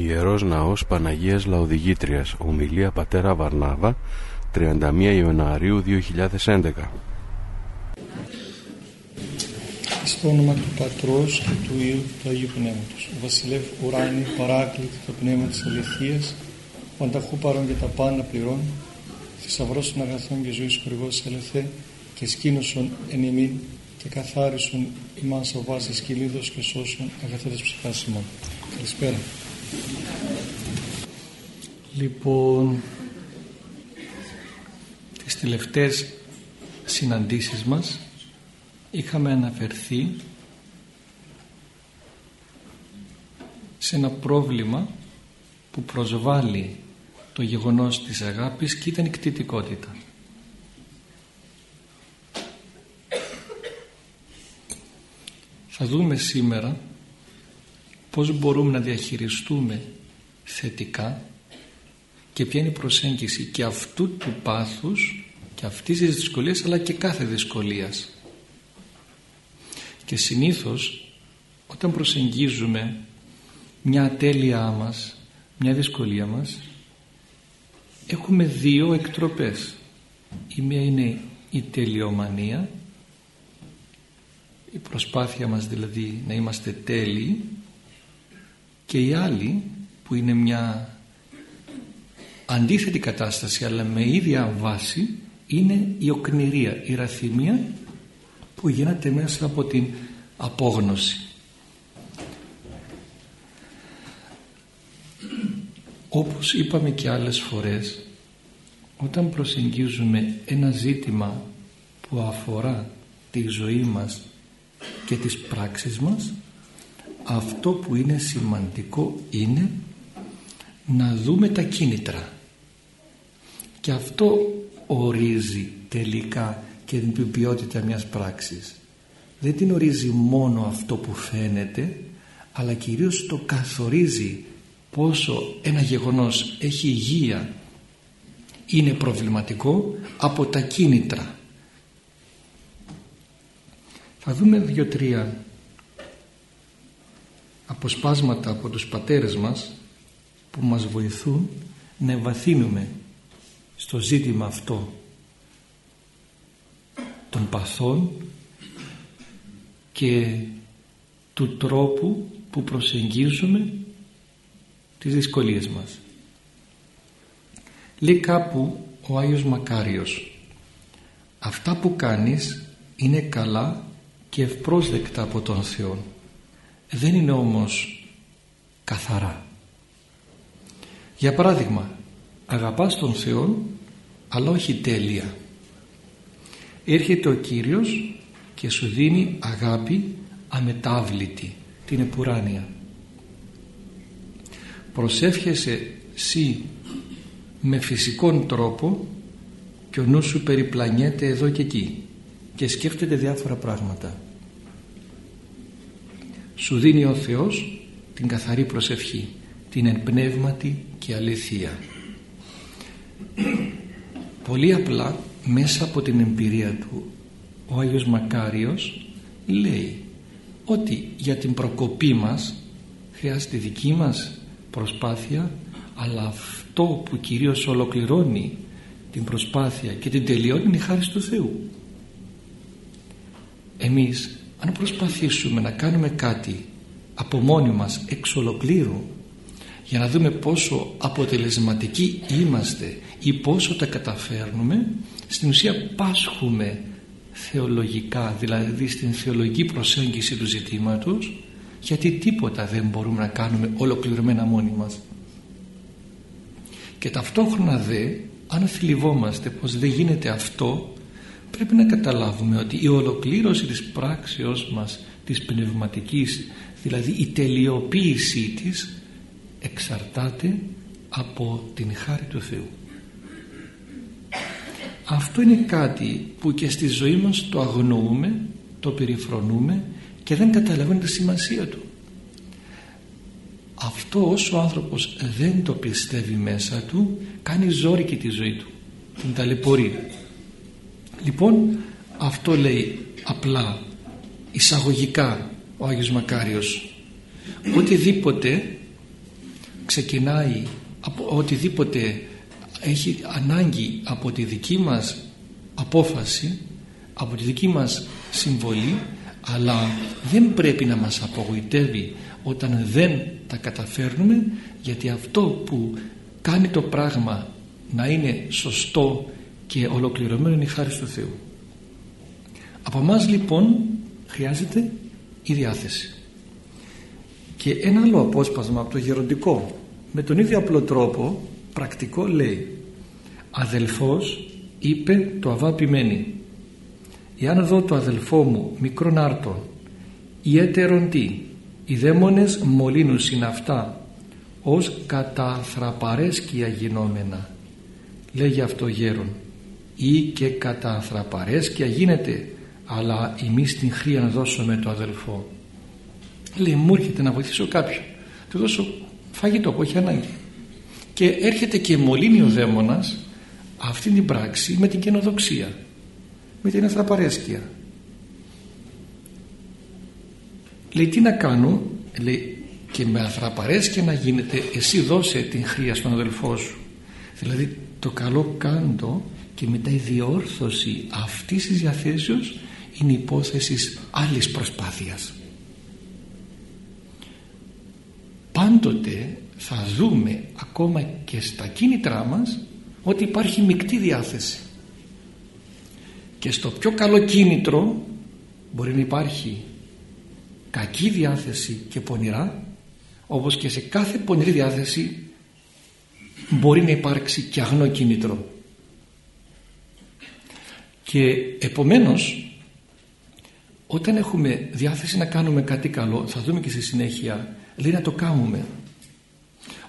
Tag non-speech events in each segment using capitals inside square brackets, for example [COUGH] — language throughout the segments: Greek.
Ιερός Ναός Παναγίας Λαοδηγήτριας Ομιλία Πατέρα Βαρνάβα 31 Ιανουαρίου 2011 Στο όνομα του Πατρός και του Υιού του Αγίου Πνεύματος. Ο Βασιλεύ ουράνι παράκλητη το πνεύμα της αληθείας, ο ανταχού παρόν και τα πάντα πληρών, θησαυρός των αγαθών και ζωής χορηγός ελεθέ και σκήνωσον εν ημίν και καθάρισον ημάς ο βάσης κυλίδος και σώσον αγαθέτες ψυχάς ημών. Καλησπέρα. Λοιπόν, τις τελευταίες συναντήσεις μας είχαμε αναφερθεί σε ένα πρόβλημα που προσβάλλει το γεγονός της αγάπης και ήταν η κτητικότητα. Θα δούμε σήμερα πώς μπορούμε να διαχειριστούμε θετικά και ποια είναι η προσέγγιση και αυτού του πάθους και αυτής της δυσκολίας αλλά και κάθε δυσκολίας. Και συνήθως όταν προσεγγίζουμε μια ατέλειά μας, μια δυσκολία μας έχουμε δύο εκτροπές. Η μία είναι η τελειομανία η προσπάθεια μας δηλαδή να είμαστε τέλειοι και η άλλη που είναι μια αντίθετη κατάσταση αλλά με ίδια βάση είναι η οκνηρία, η ραθυμία που γίνεται μέσα από την απόγνωση. Όπως είπαμε και άλλες φορές όταν προσεγγίζουμε ένα ζήτημα που αφορά τη ζωή μας και τις πράξεις μας αυτό που είναι σημαντικό είναι να δούμε τα κίνητρα. Και αυτό ορίζει τελικά και την ποιότητα μιας πράξης. Δεν την ορίζει μόνο αυτό που φαίνεται αλλά κυρίως το καθορίζει πόσο ένα γεγονός έχει υγεία. Είναι προβληματικό από τα κίνητρα. Θα δούμε δύο-τρία αποσπάσματα από τους πατέρες μας που μας βοηθούν να ευαθύνουμε στο ζήτημα αυτό των παθών και του τρόπου που προσεγγίζουμε τις δυσκολίες μας. Λέει κάπου ο Άγιος Μακάριος «Αυτά που κάνεις είναι καλά και ευπρόσδεκτα από τον Θεό δεν είναι όμως καθαρά. Για παράδειγμα αγαπάς τον Θεό αλλά όχι τέλεια. Έρχεται ο Κύριος και σου δίνει αγάπη αμετάβλητη την επουράνια προσεύχεσαι σύ με φυσικόν τρόπο και ο νους σου περιπλανιέται εδώ και εκεί και σκέφτεται διάφορα πράγματα σου δίνει ο Θεός την καθαρή προσευχή την εμπνεύματη και αλήθεια. Πολύ απλά μέσα από την εμπειρία του ο Άγιος Μακάριος λέει ότι για την προκοπή μας χρειάζεται δική μας προσπάθεια αλλά αυτό που κυρίως ολοκληρώνει την προσπάθεια και την τελειώνει είναι η χάρη του Θεού. Εμείς αν προσπαθήσουμε να κάνουμε κάτι από μόνοι μας εξ ολοκλήρου για να δούμε πόσο αποτελεσματικοί είμαστε ή πόσο τα καταφέρνουμε στην ουσία πάσχουμε θεολογικά δηλαδή στην θεολογική προσέγγιση του ζητήματος γιατί τίποτα δεν μπορούμε να κάνουμε ολοκληρωμένα μόνοι μας. Και ταυτόχρονα δε αν θλιβόμαστε πως δεν γίνεται αυτό πρέπει να καταλάβουμε ότι η ολοκλήρωση της πράξεως μας της πνευματικής δηλαδή η τελειοποίησή της εξαρτάται από την χάρη του Θεού. Αυτό είναι κάτι που και στη ζωή μας το αγνοούμε το περιφρονούμε και δεν καταλαβαίνει τη σημασία του. Αυτό όσο ο άνθρωπος δεν το πιστεύει μέσα του κάνει ζόρικη τη ζωή του την ταλαιπωρεί λοιπόν αυτό λέει απλά εισαγωγικά ο Άγιος Μακάριος. Οτιδήποτε ξεκινάει από οτιδήποτε έχει ανάγκη από τη δική μας απόφαση από τη δική μας συμβολή αλλά δεν πρέπει να μας απογοητεύει όταν δεν τα καταφέρνουμε γιατί αυτό που κάνει το πράγμα να είναι σωστό και ολοκληρωμένο είναι η χάρη του Θεού από μας λοιπόν χρειάζεται η διάθεση. Και ένα άλλο απόσπασμα από το γεροντικό. Με τον ίδιο απλό τρόπο πρακτικό λέει αδελφός είπε το αβάπημένη εάν δω το αδελφό μου μικρόν άρτον ή έτερον τι οι δαίμονες μολύνουν συν αυτά ως κατά θραπαρέσκεια γινόμενα λέγει αυτό γέρον ή και κατά ανθραπαρέσκεια γίνεται αλλά εμείς την χρία να δώσουμε το αδελφό. Λέει μου έρχεται να βοηθήσω κάποιον του δώσω φαγητό που έχει ανάγκη. Και έρχεται και μολύνει ο δαίμονας αυτή την πράξη με την καινοδοξία με την αθραπαρέσκεια. Λέει τι να κάνω λέει και με αθραπαρέσκεια να γίνεται εσύ δώσε την χρία στον αδελφό σου δηλαδή το καλό κάντο και μετά η διόρθωση αυτής της διαθέσεως είναι υπόθεσης άλλης προσπάθειας. Πάντοτε θα δούμε ακόμα και στα κίνητρά μας ότι υπάρχει μεικτή διάθεση. Και στο πιο καλό κίνητρο μπορεί να υπάρχει κακή διάθεση και πονηρά όπως και σε κάθε πονηρή διάθεση μπορεί να υπάρξει και αγνό κίνητρο και επομένως όταν έχουμε διάθεση να κάνουμε κάτι καλό θα δούμε και στη συνέχεια λέει να το κάνουμε.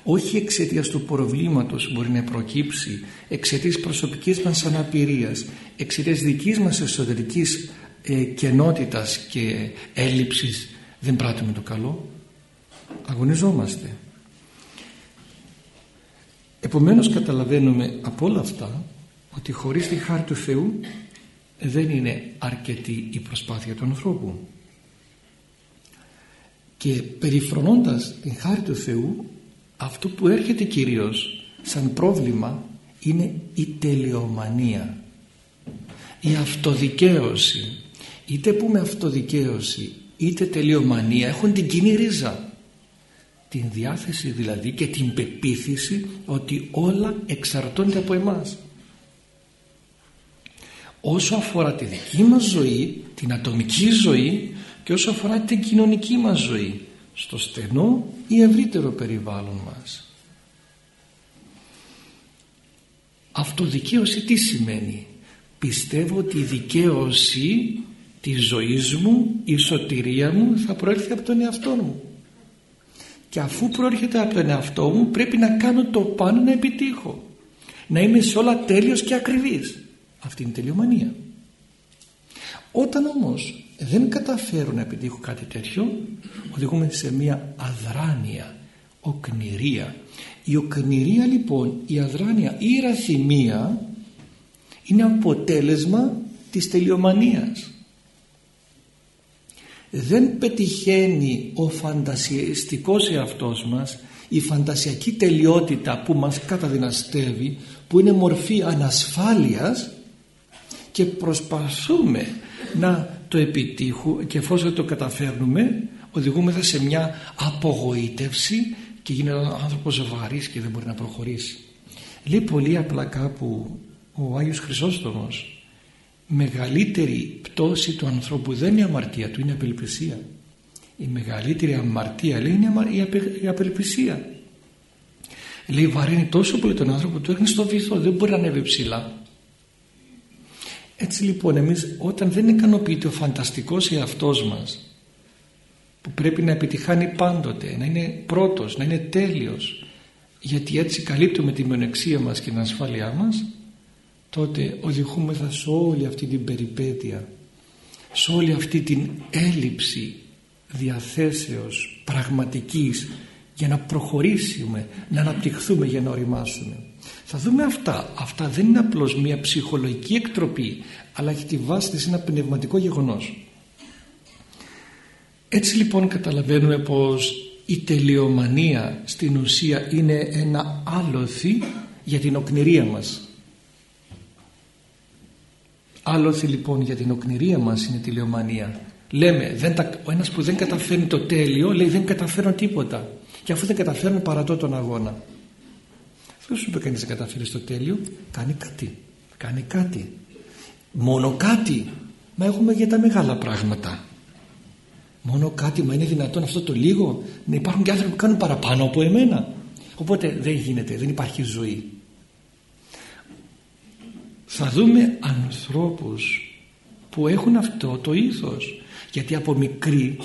Όχι εξαιτίας του προβλήματος μπορεί να προκύψει εξαιτίας προσωπικής μας αναπηρίας εξαιτίας δικής μας εσωτερικής ε, κενότητας και έλλειψης δεν πράττουμε το καλό. Αγωνιζόμαστε. Επομένως καταλαβαίνουμε από όλα αυτά ότι χωρίς τη χάρη του Θεού δεν είναι αρκετή η προσπάθεια του ανθρώπου. Και περιφρονώντας την χάρη του Θεού αυτό που έρχεται κυρίως σαν πρόβλημα είναι η τελειομανία η αυτοδικαίωση. Είτε πούμε αυτοδικαίωση είτε τελειομανία έχουν την κοινή ρίζα. Την διάθεση δηλαδή και την πεποίθηση ότι όλα εξαρτώνται από εμάς όσο αφορά τη δική μας ζωή την ατομική ζωή και όσο αφορά την κοινωνική μας ζωή στο στενό ή ευρύτερο περιβάλλον μας. Αυτοδικαίωση τι σημαίνει; Πιστεύω ότι η δικαίωση της ζωής μου η σωτηρία μου θα προέρχεται από τον εαυτό μου. Και αφού προέρχεται από τον εαυτό μου πρέπει να κάνω το πάνω να επιτύχω. Να είμαι σε όλα τέλειος και ακριβής αυτή είναι η τελειομανία. Όταν όμως δεν καταφέρω να επιτύχω κάτι τέτοιο οδηγούμε σε μια αδράνεια οκνηρία. Η οκνηρία λοιπόν η αδράνεια ή η ραθυμία είναι αποτέλεσμα της τελειομανίας. Δεν πετυχαίνει ο φαντασιαστικός εαυτός μας η φαντασιακή τελειότητα που μας καταδυναστεύει που είναι μορφή ανασφάλειας και προσπαθούμε να το επιτύχουμε και εφόσον το καταφέρνουμε οδηγούμεθα σε μια απογοήτευση και γίνεται ο άνθρωπος βαρύς και δεν μπορεί να προχωρήσει. Λέει πολύ απλά κάπου ο Άγιος Χρυσόστομος μεγαλύτερη πτώση του ανθρώπου δεν είναι η αμαρτία του είναι η απελπισία η μεγαλύτερη αμαρτία λέει είναι η απελπισία. Λέει βαρύνει τόσο πολύ τον άνθρωπο που του έρχεται στο βυθό δεν μπορεί να ανέβει ψηλά έτσι λοιπόν εμείς όταν δεν ικανοποιείται ο φανταστικός εαυτός μας που πρέπει να επιτυχάνει πάντοτε, να είναι πρώτος, να είναι τέλειος γιατί έτσι καλύπτουμε τη μονεξία μας και την ασφάλειά μας τότε οδηγούμεθα σε όλη αυτή την περιπέτεια σε όλη αυτή την έλλειψη διαθέσεως πραγματικής για να προχωρήσουμε, να αναπτυχθούμε για να οριμάσουμε. Θα δούμε αυτά. Αυτά δεν είναι απλώς μια ψυχολογική εκτροπή αλλά έχει τη βάση της ένα πνευματικό γεγονός. Έτσι λοιπόν καταλαβαίνουμε πως η τελειομανία στην ουσία είναι ένα άλοθη για την οκνηρία μας άλοθη λοιπόν για την οκνηρία μας είναι η τελειομανία λέμε δεν τα, ο ένας που δεν καταφέρνει το τέλειο λέει δεν καταφέρνω τίποτα και αφού δεν καταφέρνω παρατώ τον αγώνα δεν σου είπε κανείς δεν καταφέρει το τέλειο; Κάνει κάτι κάνει κάτι. Μόνο κάτι. Μα έχουμε για τα μεγάλα πράγματα. Μόνο κάτι μα είναι δυνατόν αυτό το λίγο; Να υπάρχουν και άνθρωποι που κάνουν παραπάνω από εμένα. Οπότε δεν γίνεται δεν υπάρχει ζωή. Θα δούμε ανθρώπους που έχουν αυτό το ήθος. Γιατί από μικροί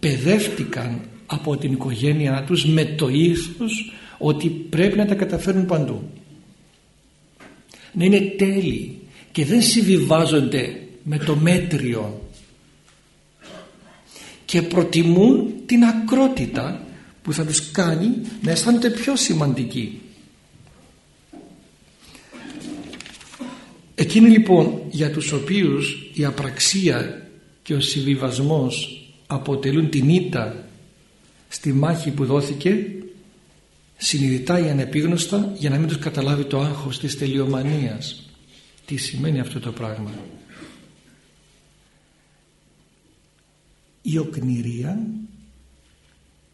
παιδεύτηκαν από την οικογένειά τους με το ήθος ότι πρέπει να τα καταφέρουν παντού. Να είναι τέλειοι και δεν συμβιβάζονται με το μέτριο. Και προτιμούν την ακρότητα που θα τους κάνει να αισθάνονται πιο σημαντικοί. Εκείνοι λοιπόν για τους οποίους η απραξία και ο συμβιβασμός αποτελούν την ήττα στη μάχη που δόθηκε συνειδητά ή ανεπίγνωστα για να μην τους καταλάβει το άγχος της τελειομανίας. Τι σημαίνει αυτό το πράγμα; Η οκνηρία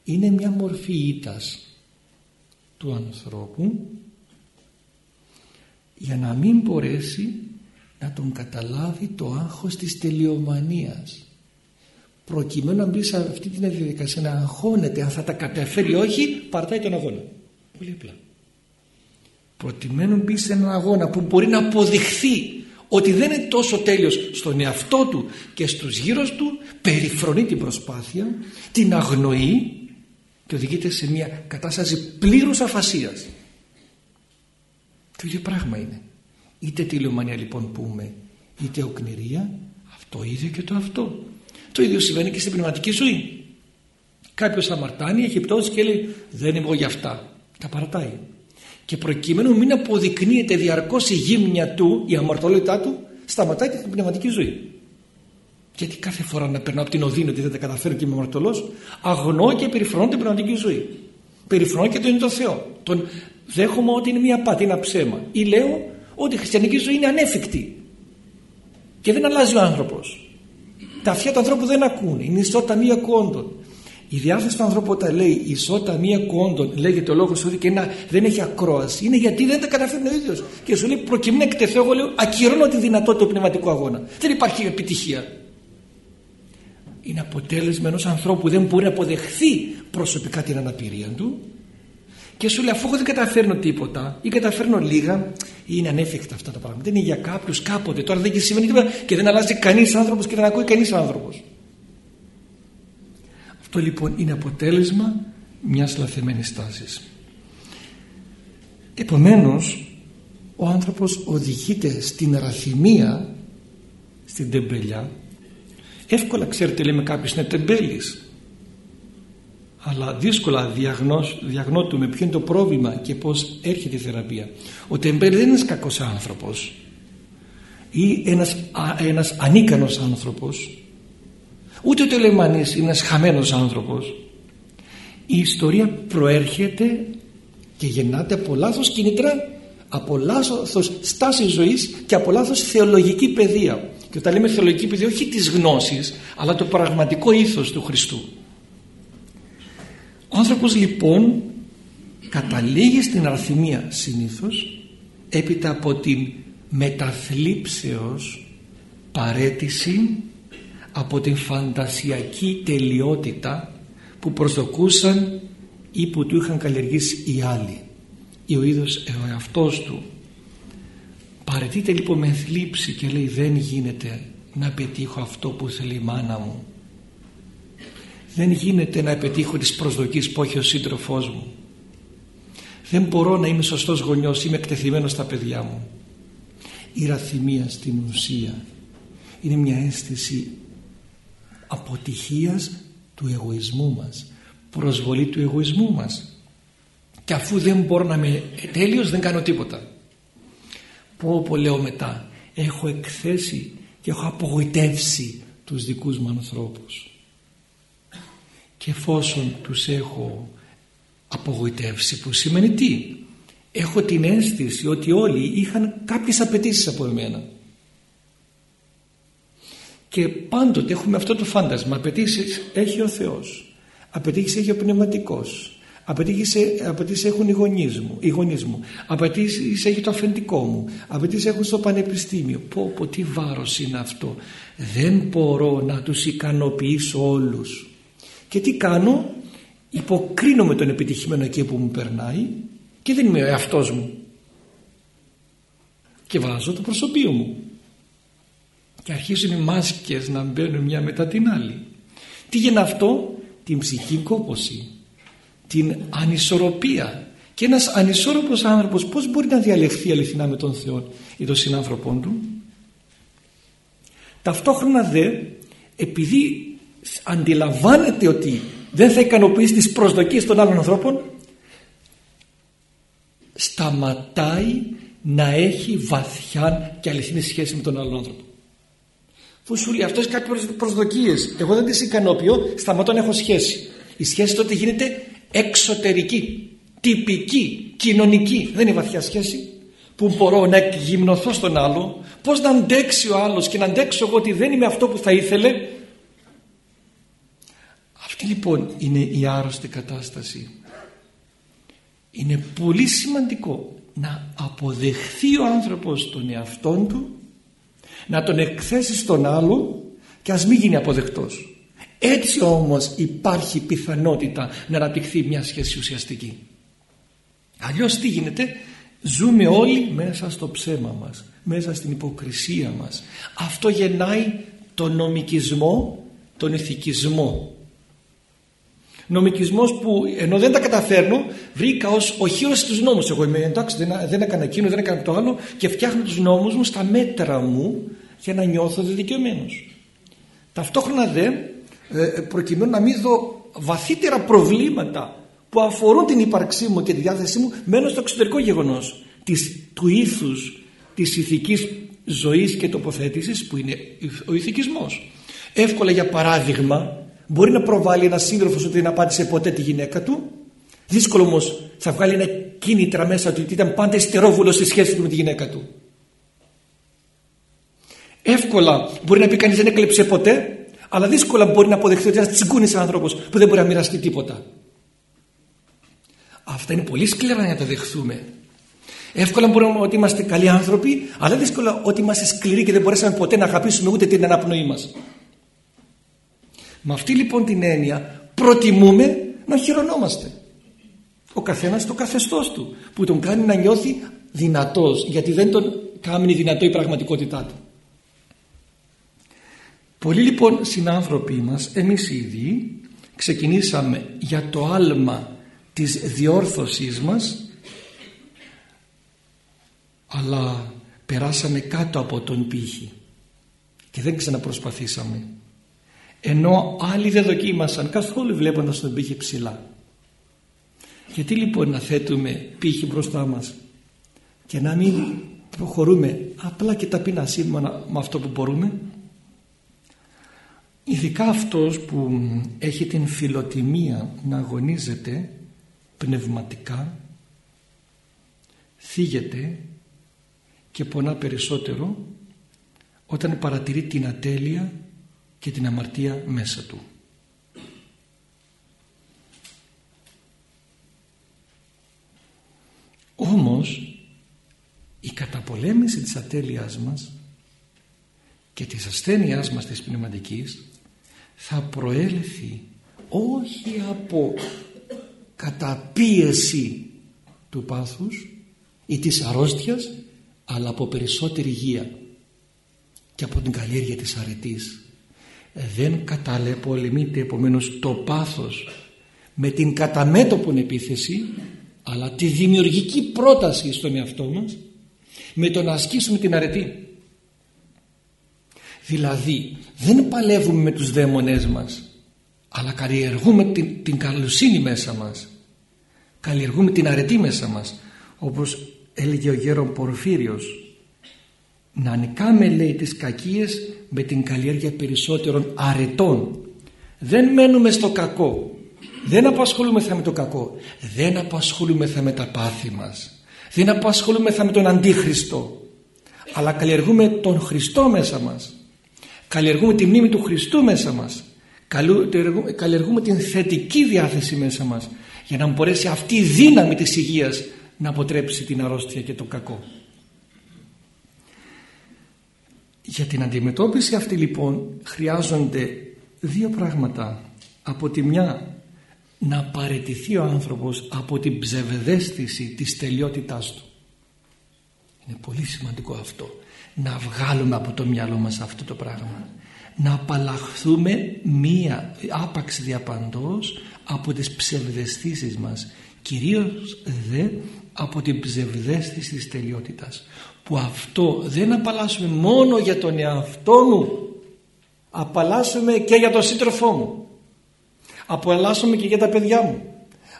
είναι μια μορφή ήττας του ανθρώπου για να μην μπορέσει να τον καταλάβει το άγχος της τελειομανίας προκειμένου να μπει σε αυτή την διαδικασία να αγχώνεται αν θα τα καταφέρει όχι παρτάει τον αγώνα πολύ απλά προκειμένου να μπει σε έναν αγώνα που μπορεί να αποδειχθεί ότι δεν είναι τόσο τέλειος στον εαυτό του και στους γύρω του περιφρονεί την προσπάθεια την αγνοεί και οδηγείται σε μια κατάσταση πλήρους αφασίας το ίδιο πράγμα είναι. Είτε τηλεομανία λοιπόν πούμε, είτε οκνηρία, αυτό ίδιο και το αυτό. Το ίδιο συμβαίνει και στην πνευματική ζωή. Κάποιος αμαρτάνει, έχει πτώση και λέει δεν είμαι εγώ για αυτά. Τα παρατάει. Και προκειμένου μην αποδεικνύεται διαρκώς η γύμνια του, η αμαρτωλότητά του, σταματάει την πνευματική ζωή. Γιατί κάθε φορά να περνάω από την οδύνη ότι δεν τα καταφέρω και είμαι αμαρτωλός, αγνώ και περιφρονώ την πνευματική ζωή. Περιφρονώ και τον το Θεό. Τον δέχομαι ότι είναι μια πάτη, ένα ψέμα. Ή λέω ότι η χριστιανική ζωή είναι ανέφικτη. Και δεν αλλάζει ο άνθρωπος. Τα αυτιά του ανθρώπου δεν ακούνε. Είναι ισότητα μία κόντων. Η διάθεση του ανθρώπου όταν λέει ισότητα μία κόντων, λέγεται ο λόγος ότι και να, δεν έχει ακρόαση, είναι γιατί δεν τα καταφέρνει ο ίδιος. Και σου λέει προκειμένου να εκτεθώ, εγώ λέω ακυρώνω τη δυνατότητα του πνευματικού αγώνα. Δεν υπάρχει επιτυχία. Είναι αποτέλεσμα ενός ανθρώπου που δεν μπορεί να αποδεχθεί προσωπικά την αναπηρία του και σου λέει αφού εγώ δεν καταφέρνω τίποτα ή καταφέρνω λίγα είναι ανέφικτα αυτά τα πράγματα. Είναι για κάποιους κάποτε. Τώρα δεν σημαίνει τίποτα και δεν αλλάζει κανείς άνθρωπος και δεν ακούει κανείς άνθρωπος. Αυτό λοιπόν είναι αποτέλεσμα μιας λαθεμένης τάσης. Επομένως ο άνθρωπος οδηγείται στην ραθυμία στην τεμπελιά. Εύκολα ξέρετε λέμε κάποιος είναι τεμπέλης αλλά δύσκολα διαγνώτουμε ποιο είναι το πρόβλημα και πώς έρχεται η θεραπεία. Ο τεμπέλης δεν είναι ένας κακός άνθρωπος. Ή ένας, ένας ανίκανος άνθρωπος. Ούτε ο τελεμανής είναι ένας χαμένος άνθρωπος. Η ιστορία προέρχεται και γεννάται από λάθος κινήτρα από λάθος στάση ζωής και από λάθος θεολογική παιδεία. Και όταν λέμε θεολογική παιδεία όχι της γνώσης αλλά το πραγματικό ήθος του Χριστού ο άνθρωπος λοιπόν καταλήγει στην αρθιμία συνήθως έπειτα από την μεταθλίψεως παρέτηση από την φαντασιακή τελειότητα που προσδοκούσαν ή που του είχαν καλλιεργήσει οι άλλοι. Ή ο ίδιος ο εαυτός του. Παρετείται λοιπόν με θλίψη και λέει δεν γίνεται να πετύχω αυτό που θέλει η μάνα μου δεν γίνεται να πετύχω τις προσδοκίες που έχει ο σύντροφός μου. Δεν μπορώ να είμαι σωστός γονιός είμαι εκτεθειμένος στα παιδιά μου. Η ραθυμία στην ουσία είναι μια αίσθηση αποτυχίας του εγωισμού μας προσβολή του εγωισμού μας. Και αφού δεν μπορώ να είμαι τέλειος δεν κάνω τίποτα. Πω πω λέω μετά έχω εκθέσει και έχω απογοητεύσει τους δικούς μου ανθρώπους και εφόσον τους έχω απογοητεύσει που σημαίνει τι; Έχω την αίσθηση ότι όλοι είχαν κάποιες απαιτήσεις από εμένα. Και πάντοτε έχουμε αυτό το φάντασμα. Απαιτήσεις έχει ο Θεός. Απαιτήσεις έχει ο Πνευματικός. Απαιτήσεις έχουν οι γονείς μου, οι γονείς μου. απαιτήσεις έχει το αφεντικό μου. Απαιτήσεις έχουν στο πανεπιστήμιο. Πω πω τι βάρος είναι αυτό. Δεν μπορώ να τους ικανοποιήσω όλους και τι κάνω; Υποκρίνω με τον επιτυχημένο εκεί που μου περνάει και δεν είμαι ο εαυτός μου. Και βάζω το προσωπείο μου. Και αρχίζουν οι μάσκες να μπαίνουν μια μετά την άλλη. Τι γίνει αυτό; Την ψυχή κόπωση. Την ανισορροπία. Και ένας ανισόρροπος άνθρωπος πως μπορεί να διαλεχθεί αληθινά με τον Θεό ή τον συνάνθρωπό του; Ταυτόχρονα δε επειδή αντιλαμβάνεται ότι δεν θα ικανοποιήσει τις προσδοκίες των άλλων ανθρώπων σταματάει να έχει βαθιά και αληθινή σχέση με τον άλλον άνθρωπο. Που σου λέει αυτός κάποιες προσδοκίες εγώ δεν τις ικανοποιώ σταματώ να έχω σχέση. Η σχέση τότε γίνεται εξωτερική τυπική, κοινωνική. Δεν είναι βαθιά σχέση. Που μπορώ να γυμνοθώ στον άλλο πως να αντέξει ο άλλος και να αντέξω εγώ ότι δεν είμαι αυτό που θα ήθελε αυτή λοιπόν είναι η άρρωστη κατάσταση; Είναι πολύ σημαντικό να αποδεχθεί ο άνθρωπος τον εαυτόν του να τον εκθέσει στον άλλο και ας μην γίνει αποδεκτός. Έτσι όμως υπάρχει πιθανότητα να αναπτυχθεί μια σχέση ουσιαστική. Αλλιώς τι γίνεται; Ζούμε όλοι μέσα στο ψέμα μας μέσα στην υποκρισία μας. Αυτό γεννάει τον νομικισμό τον ηθικισμό νομικισμός που ενώ δεν τα καταφέρνω βρήκα ως οχύρωση τους νόμους. Εγώ είμαι εντάξει δεν, δεν έκανα εκείνο δεν έκανα το άλλο και φτιάχνω τους νόμους μου στα μέτρα μου για να νιώθω δικαιωμένος ταυτόχρονα δε ε, προκειμένου να μην δω βαθύτερα προβλήματα που αφορούν την ύπαρξή μου και τη διάθεσή μου μένω στο εξωτερικό γεγονός της, του ήθους της ηθικής ζωής και τοποθέτησης που είναι ο ηθικισμός. Εύκολα για παράδειγμα μπορεί να προβάλλει ένα σύντροφος ότι δεν απάντησε ποτέ τη γυναίκα του. Δύσκολο όμως θα βγάλει ένα κίνητρα μέσα του ότι ήταν πάντα ιστερόβουλος στη σχέση του με τη γυναίκα του. Εύκολα μπορεί να πει κανείς δεν έκλεψε ποτέ αλλά δύσκολα μπορεί να αποδεχθεί ότι ένας τσιγκούνι άνθρωπος που δεν μπορεί να μοιραστεί τίποτα. Αυτά είναι πολύ σκληρά να τα δεχθούμε. Εύκολα μπορούμε ότι είμαστε καλοί άνθρωποι, αλλά δύσκολα ότι είμαστε σκληροί και δεν μπορέσαμε ποτέ να αγαπήσουμε ούτε την αναπνοή μας. Με αυτή λοιπόν την έννοια προτιμούμε να χειρονόμαστε. Ο καθένας το καθεστώς του που τον κάνει να νιώθει δυνατός γιατί δεν τον κάνει δυνατό η πραγματικότητά του. Πολλοί λοιπόν συνάνθρωποι μας, εμείς ήδη ξεκινήσαμε για το άλμα της διόρθωσής μας αλλά περάσαμε κάτω από τον πύχη και δεν ξαναπροσπαθήσαμε ενώ άλλοι δεν δοκίμασαν καθόλου βλέποντας τον πύχη ψηλά. Γιατί λοιπόν να θέτουμε πύχη μπροστά μας και να μην προχωρούμε απλά και ταπεινά σύμφωνα με αυτό που μπορούμε; Ειδικά αυτός που έχει την φιλοτιμία να αγωνίζεται πνευματικά θίγεται και πονά περισσότερο όταν παρατηρεί την ατέλεια και την αμαρτία μέσα του. Όμως η καταπολέμηση της ατέλειάς μας και της ασθένειάς μας της πνευματικής θα προέλθει όχι από καταπίεση του πάθους ή της αρρώστιας αλλά από περισσότερη υγεία και από την καλλιέργεια της αρετής δεν καταλεπολεμείται επομένως το πάθος με την καταμέτωπον επίθεση αλλά τη δημιουργική πρόταση στον εαυτό μας με το να ασκήσουμε την αρετή. Δηλαδή δεν παλεύουμε με τους δαίμονές μας αλλά καλλιεργούμε την, την καλοσύνη μέσα μας. Καλλιεργούμε την αρετή μέσα μας όπως έλεγε ο γέρον Πορφύριος. Να νικάμε λέει τις κακίες με την καλλιέργεια περισσότερων αρετών. Δεν μένουμε στο κακό. Δεν απασχολούμεθα με το κακό. Δεν απασχολούμεθα με τα πάθη μας. Δεν απασχολούμεθα με τον Αντίχριστο. Αλλά καλλιεργούμε τον Χριστό μέσα μας. Καλλιεργούμε τη μνήμη του Χριστού μέσα μας. Καλλιεργούμε την θετική διάθεση μέσα μας για να μπορέσει αυτή η δύναμη της υγείας να αποτρέψει την αρρώστια και το κακό. Για την αντιμετώπιση αυτή λοιπόν χρειάζονται δύο πράγματα. Από τη μια να παρετηθεί ο άνθρωπος από την ψευδέστηση της τελειότητάς του. Είναι πολύ σημαντικό αυτό. Να βγάλουμε από το μυαλό μας αυτό το πράγμα. Να απαλλαχθούμε μία άπαξ διαπαντός από τις ψευδεστήσεις μας. Κυρίως δε από την ψευδέστηση της τελειότητας που αυτό δεν απαλλάσσουμε μόνο για τον εαυτό μου απαλλάσσουμε και για τον σύντροφό μου. Απαλλάσσουμε και για τα παιδιά μου.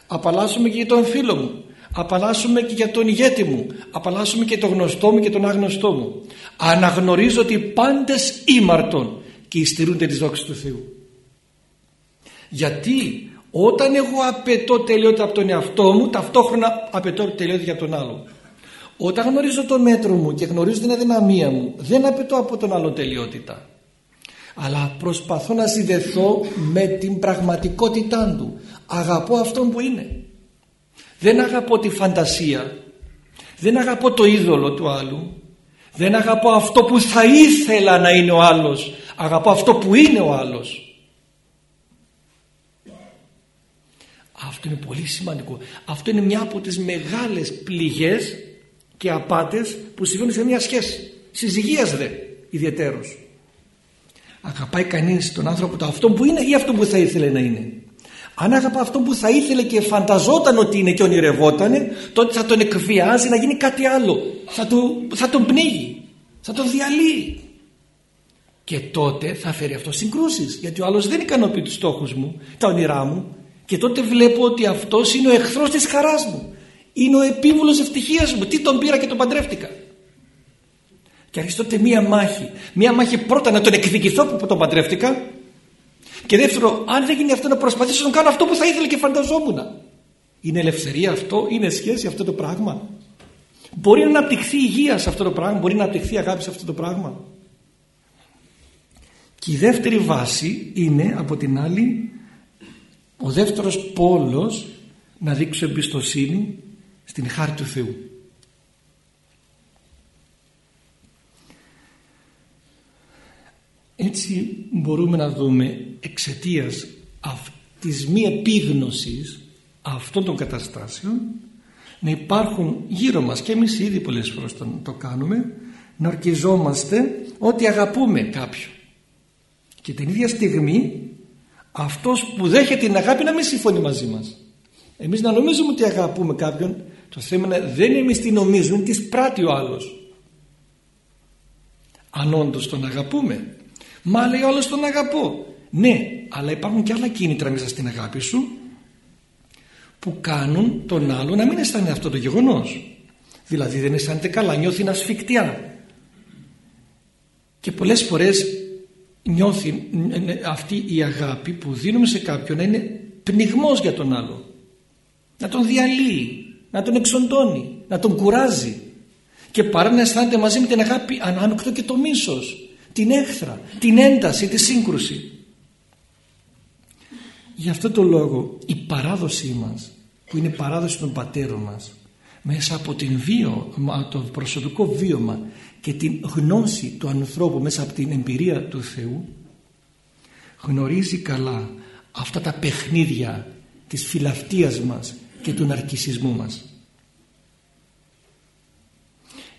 Απαλλάσσουμε και για τον φίλο μου. Απαλλάσσουμε και για τον ηγέτη μου. Απαλλάσσουμε και τον γνωστό μου και τον άγνωστό μου. Αναγνωρίζω ότι πάντες ήμαρτον και υστερούνται τις δόξες του Θεού. Γιατί όταν εγώ απαιτώ τελειότητα από τον εαυτό μου ταυτόχρονα απαιτώ τελειότητα για τον άλλο όταν γνωρίζω το μέτρο μου και γνωρίζω την αδυναμία μου δεν απαιτώ από τον άλλο τελειότητα. Αλλά προσπαθώ να συνδεθώ με την πραγματικότητά του. Αγαπώ αυτόν που είναι. Δεν αγαπώ τη φαντασία. Δεν αγαπώ το είδωλο του άλλου. Δεν αγαπώ αυτό που θα ήθελα να είναι ο άλλος. Αγαπώ αυτό που είναι ο άλλος. Αυτό είναι πολύ σημαντικό. Αυτό είναι μια από τις μεγάλες πληγές και απάτες που συμβαίνουν σε μια σχέση. Συζυγίας δε ιδιαίτερος αγαπάει κανείς τον άνθρωπο το αυτό που είναι ή αυτό που θα ήθελε να είναι; Αν αγαπά αυτό που θα ήθελε και φανταζόταν ότι είναι και ονειρευότανε τότε θα τον εκβιάζει να γίνει κάτι άλλο. Θα, του, θα τον πνίγει θα τον διαλύει. Και τότε θα φέρει αυτό συγκρούσεις γιατί ο άλλος δεν ικανοποιεί τους στόχους μου τα όνειρά μου. Και τότε βλέπω ότι αυτός είναι ο εχθρός της χαράς μου είναι ο επίβουλος ευτυχίας μου τι τον πήρα και τον παντρεύτηκα και αρχίζει τότε μία μάχη. Μία μάχη πρώτα να τον εκδικηθώ που τον παντρεύτηκα. Και δεύτερο, αν δεν γίνει αυτό, να προσπαθήσω να κάνω αυτό που θα ήθελα και φανταζόμουν. Είναι ελευθερία αυτό, είναι σχέση αυτό το πράγμα. Μπορεί να αναπτυχθεί υγεία σε αυτό το πράγμα, μπορεί να αναπτυχθεί αγάπη σε αυτό το πράγμα. Και η δεύτερη βάση είναι από την άλλη ο δεύτερος πόλος να δείξω εμπιστοσύνη στην χάρη του Θεού. Έτσι μπορούμε να δούμε εξαιτίας της μη επίγνωσης αυτών των καταστάσεων να υπάρχουν γύρω μας και εμείς ήδη πολλές φορές το, το κάνουμε να ορκιζόμαστε ότι αγαπούμε κάποιον και την ίδια στιγμή αυτός που δέχεται την αγάπη να μην συμφωνεί μαζί μας εμείς να νομίζουμε ότι αγαπούμε κάποιον το θέμα είναι δεν είναι εμείς τι νομίζουμε τι πράττει ο άλλος αν όντως τον αγαπούμε Μα λέει όλος τον αγαπώ. Ναι, αλλά υπάρχουν και άλλα κίνητρα μέσα στην αγάπη σου που κάνουν τον άλλο να μην αισθάνεται αυτό το γεγονός. Δηλαδή δεν αισθάνεται καλά, νιώθει ασφικτιά. Και πολλές φορές νιώθει αυτή η αγάπη που δίνουμε σε κάποιον να είναι πνιγμός για τον άλλο. Να τον διαλύει, να τον εξοντώνει, να τον κουράζει. Και παρά να αισθάνεται μαζί με την αγάπη ανάμεικτο και το μίσος την έχθρα, την ένταση, τη σύγκρουση. Γι' αυτό το λόγο η παράδοσή μας που είναι παράδοση των πατέρων μας μέσα από την βίο, το προσωπικό βίωμα και την γνώση του ανθρώπου μέσα από την εμπειρία του Θεού γνωρίζει καλά αυτά τα παιχνίδια της φιλαυτίας μας και του ναρκισισμού μας.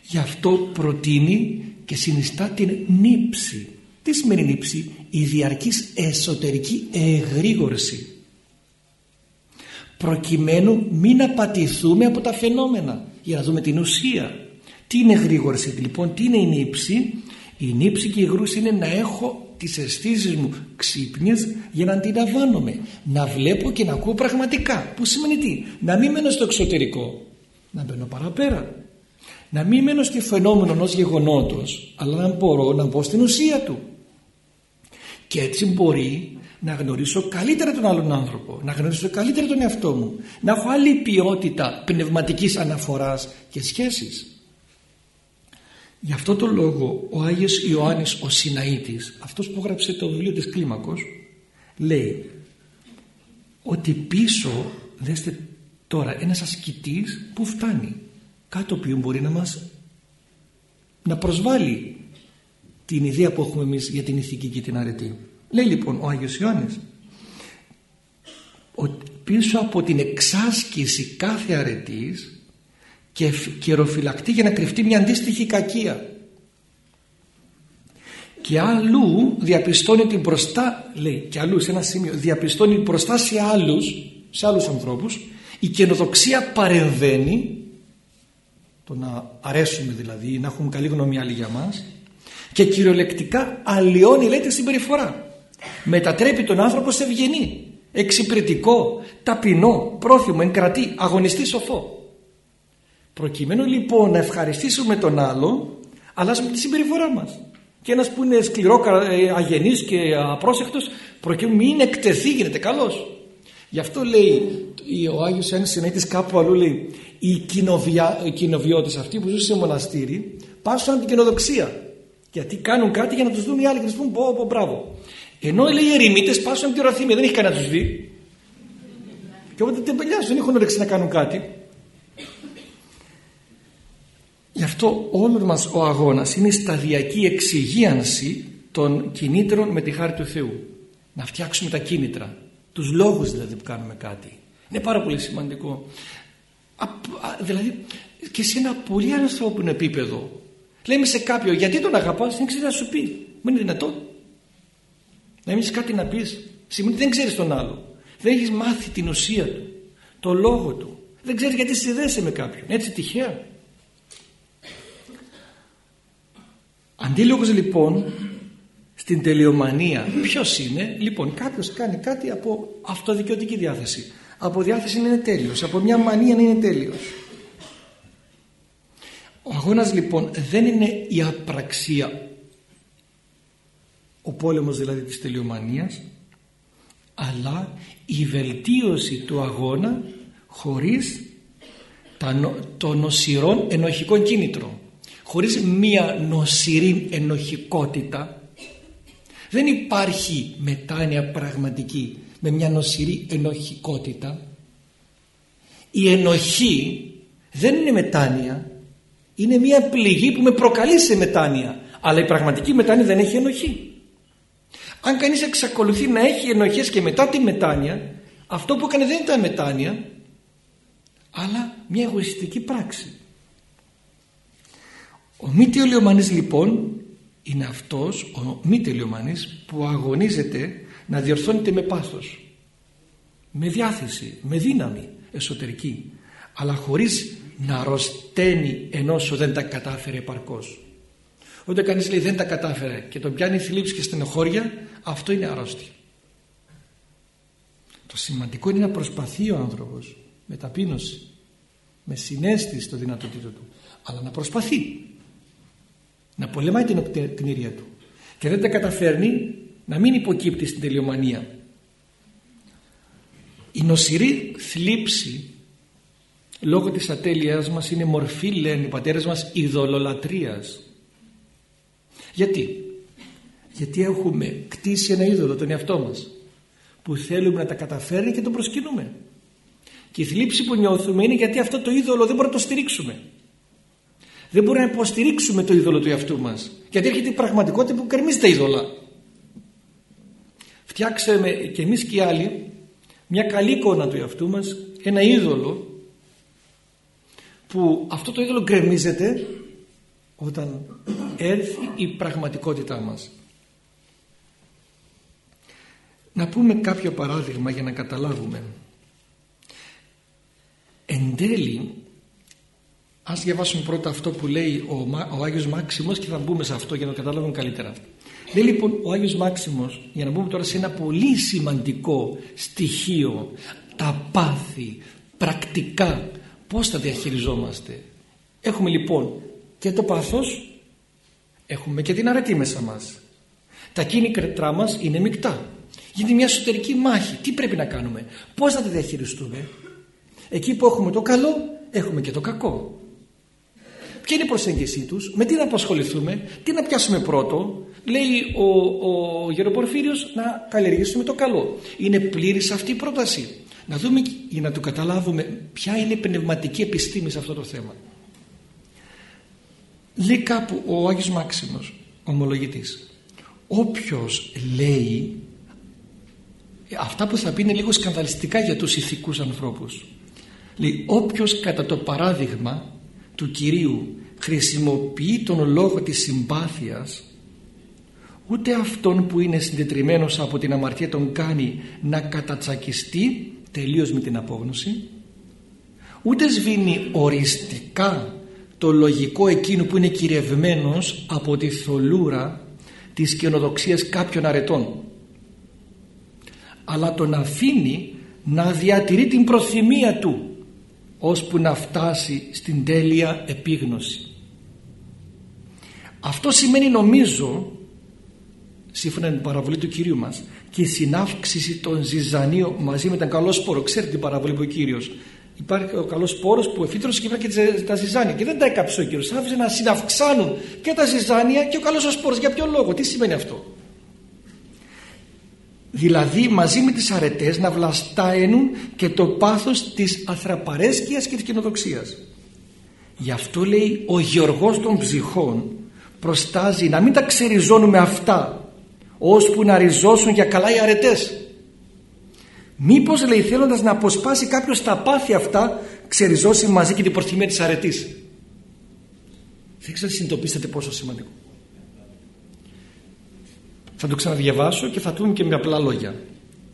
Γι' αυτό προτείνει και συνιστά την νύψη. Τι σημαίνει νύψη; Η διαρκής εσωτερική εγρήγορση. Προκειμένου μην απατηθούμε από τα φαινόμενα για να δούμε την ουσία. Τι είναι εγρήγορση λοιπόν, τι είναι η νύψη; Η νύψη και η εγρήγορση είναι να έχω τις αισθήσεις μου ξύπνιες για να αντιλαμβάνομαι. Να βλέπω και να ακούω πραγματικά. Που σημαίνει τι, να μην μένω στο εξωτερικό, να μπαίνω παραπέρα να μην μένω στο φαινόμενο ενός γεγονότος αλλά να μπορώ να μπω στην ουσία του και έτσι μπορεί να γνωρίσω καλύτερα τον άλλον άνθρωπο, να γνωρίσω καλύτερα τον εαυτό μου, να έχω άλλη ποιότητα πνευματικής αναφοράς και σχέσης. Γι' αυτό το λόγο ο Άγιος Ιωάννης ο Σιναήτης, αυτός που έγραψε το βιβλίο της Κλίμακος, λέει ότι πίσω, δέστε τώρα, ένας ασκητής που φτάνει, κάτω οποίο μπορεί να μας να προσβάλλει την ιδέα που έχουμε εμείς για την ηθική και την αρετή. Λέει λοιπόν ο Άγιος Ιωάννης ότι πίσω από την εξάσκηση κάθε αρετής και καιροφυλακτή για να κρυφτεί μια αντίστοιχη κακία. Και αλλού διαπιστώνει την μπροστά λέει και αλλού σε ένα σημείο διαπιστώνει μπροστά σε άλλους σε άλλους ανθρώπους η καινοδοξία παρεμβαίνει το να αρέσουμε δηλαδή να έχουμε καλή γνώμη άλλοι για μας και κυριολεκτικά αλλοιώνει λέει τη συμπεριφορά. Μετατρέπει τον άνθρωπο σε ευγενή εξυπηρετικό, ταπεινό, πρόθυμο, εγκρατή, αγωνιστή σοφό προκειμένου λοιπόν να ευχαριστήσουμε τον άλλο αλλάζουμε τη συμπεριφορά μας. Και ένας που είναι σκληρό, ε, αγενής και απρόσεκτος προκειμένου μην εκτεθεί γίνεται καλός. Γι' αυτό λέει ο Άγιος Ιωάννης Συναίτης κάπου αλλού λέει οι, κοινοβια, οι κοινοβιώτες αυτοί που ζουν σε μοναστήρι πάσουν την κοινοδοξία γιατί κάνουν κάτι για να τους δουν οι άλλοι και να τους πούν πω πω μπράβο ενώ λέει οι ερημίτες πάσουν την οροθυμία δεν έχει κανένα να τους δει. Και οπότε τεμπελιάζουν δεν έχουν όρεξη να κάνουν κάτι Γι' αυτό όλο μας ο αγώνας είναι η σταδιακή εξυγίανση των κινήτρων με τη χάρη του Θεού. Να φτιάξουμε τα κίνητρα, τους λόγους δηλαδή που κάνουμε κάτι. Είναι πάρα πολύ σημαντικό. Α, δηλαδή και σε ένα πολύ ανθρώπινο επίπεδο λέμε σε κάποιον γιατί τον αγαπάς δεν ξέρει να σου πει. Μου είναι δυνατόν. Να μην κάτι να πεις. Σημαίνει δεν ξέρεις τον άλλο. Δεν έχεις μάθει την ουσία του, το λόγο του. Δεν ξέρεις γιατί συνδέεσαι με κάποιον. Έτσι τυχαία. Αντίλογος λοιπόν στην τελειομανία ποιος είναι λοιπόν κάποιος κάνει κάτι από αυτοδικαιωτική διάθεση. Από διάθεση να είναι τέλειος από μια μανία να είναι τέλειος. Ο αγώνας λοιπόν δεν είναι η απραξία ο πόλεμος δηλαδή της τελειομανίας αλλά η βελτίωση του αγώνα χωρίς το νοσηρών ενοχικών κίνητρο χωρίς μία νοσηρή ενοχικότητα δεν υπάρχει μετάνοια πραγματική με μια νοσηρή ενοχικότητα. Η ενοχή δεν είναι μετάνοια είναι μια πληγή που με προκαλεί σε μετάνοια αλλά η πραγματική μετάνοια δεν έχει ενοχή. Αν κανείς εξακολουθεί να έχει ενοχές και μετά τη μετάνοια αυτό που έκανε δεν ήταν μετάνοια αλλά μια εγωιστική πράξη ο μη τελειομανής λοιπόν είναι αυτός ο μη τελειομανής που αγωνίζεται να διορθώνεται με πάθος με διάθεση, με δύναμη εσωτερική αλλά χωρίς να αρρωσταίνει ενώ δεν τα κατάφερε επαρκώς. Όταν κανείς λέει δεν τα κατάφερε και τον πιάνει θλίψη και στενοχώρια αυτό είναι αρρώστια το σημαντικό είναι να προσπαθεί ο άνθρωπος με ταπείνωση με συνέστηση το δυνατοτήτο του αλλά να προσπαθεί να πολεμάει την κτηνήρια του. Και δεν τα καταφέρνει να μην υποκύπτει στην τελειομανία. Η νοσηρή θλίψη λόγω της ατέλειας μας είναι μορφή λένε οι πατέρες μας ειδωλολατρίας γιατί; Γιατί έχουμε κτίσει ένα είδωλο τον εαυτό μας που θέλουμε να τα καταφέρει και το προσκυνούμε. Και η θλίψη που νιώθουμε είναι γιατί αυτό το είδωλο δεν μπορούμε να το στηρίξουμε δεν μπορούμε να υποστηρίξουμε το είδωλο του εαυτού μας. Γιατί έρχεται η πραγματικότητα που κρεμίζει τα είδωλα. Φτιάξαμε και εμείς και οι άλλοι μια καλή εικόνα του εαυτού μας ένα είδωλο που αυτό το είδωλο γκρεμίζεται όταν έρθει η πραγματικότητά μας. Να πούμε κάποιο παράδειγμα για να καταλάβουμε. Εν τέλει Ας διαβάσουμε πρώτα αυτό που λέει ο, ο Άγιος Μάξιμος και θα μπούμε σε αυτό για να το καταλάβουμε καλύτερα. Λέει λοιπόν ο Άγιος Μάξιμος, για να μπούμε τώρα σε ένα πολύ σημαντικό στοιχείο, τα πάθη, πρακτικά, πώς τα διαχειριζόμαστε. Έχουμε λοιπόν και το πάθος, έχουμε και την αρετή μέσα μας. Τα κίνητρά μας είναι μεικτά. Γίνεται μια εσωτερική μάχη. Τι πρέπει να κάνουμε, πώς να τη διαχειριστούμε. Εκεί που έχουμε το καλό, έχουμε και το κακό. Ποια είναι η προσέγγιση τους, με τι να απασχοληθούμε, τι να πιάσουμε πρώτο. Λέει ο, ο Γεροπορφύριος να καλλιεργήσουμε το καλό. Είναι πλήρης αυτή η πρόταση. Να δούμε για να το καταλάβουμε ποια είναι η πνευματική επιστήμη σε αυτό το θέμα. Λέει κάπου ο Άγιος Μάξιμος, ο ομολογητής, όποιος λέει αυτά που θα πει είναι λίγο σκανδαλιστικά για τους ηθικούς ανθρώπους. Λέει όποιος κατά το παράδειγμα του Κυρίου χρησιμοποιεί τον λόγο της συμπάθειας ούτε αυτόν που είναι συντετριμένος από την αμαρτία τον κάνει να κατατσακιστεί τελείως με την απόγνωση ούτε σβήνει οριστικά το λογικό εκείνο που είναι κυρευμένος από τη θολούρα της καινοδοξίας κάποιων αρετών αλλά τον αφήνει να διατηρεί την προθυμία του ώσπου να φτάσει στην τέλεια επίγνωση. Αυτό σημαίνει νομίζω σύμφωνα με την παραβολή του Κυρίου μας και η συνάυξηση των ζυζανίων μαζί με τον καλό σπόρο. Ξέρετε την παραβολή που ο Κύριος. Υπάρχει ο καλός σπόρος που εφήτρωσε και και τα ζυζάνια. Και δεν τα έκαψε ο Κύριος. Άφησε να συναυξάνουν και τα ζυζάνια και ο καλός ο σπόρος. Για ποιο λόγο, τι σημαίνει αυτό; Δηλαδή μαζί με τις αρετές να βλαστάενουν και το πάθος της αθραπαρέσκειας και της κοινοδοξίας γι' αυτό λέει ο Γεωργός των ψυχών προστάζει να μην τα ξεριζώνουμε αυτά ώσπου να ριζώσουν για καλά οι αρετές μήπως λέει θέλοντας να αποσπάσει κάποιος τα πάθη αυτά ξεριζώσει μαζί και την προθυμία της αρετής. Δεν ξέρω συνειδητοποιήσατε πόσο σημαντικό θα το ξαναδιαβάσω και θα το και με απλά λόγια.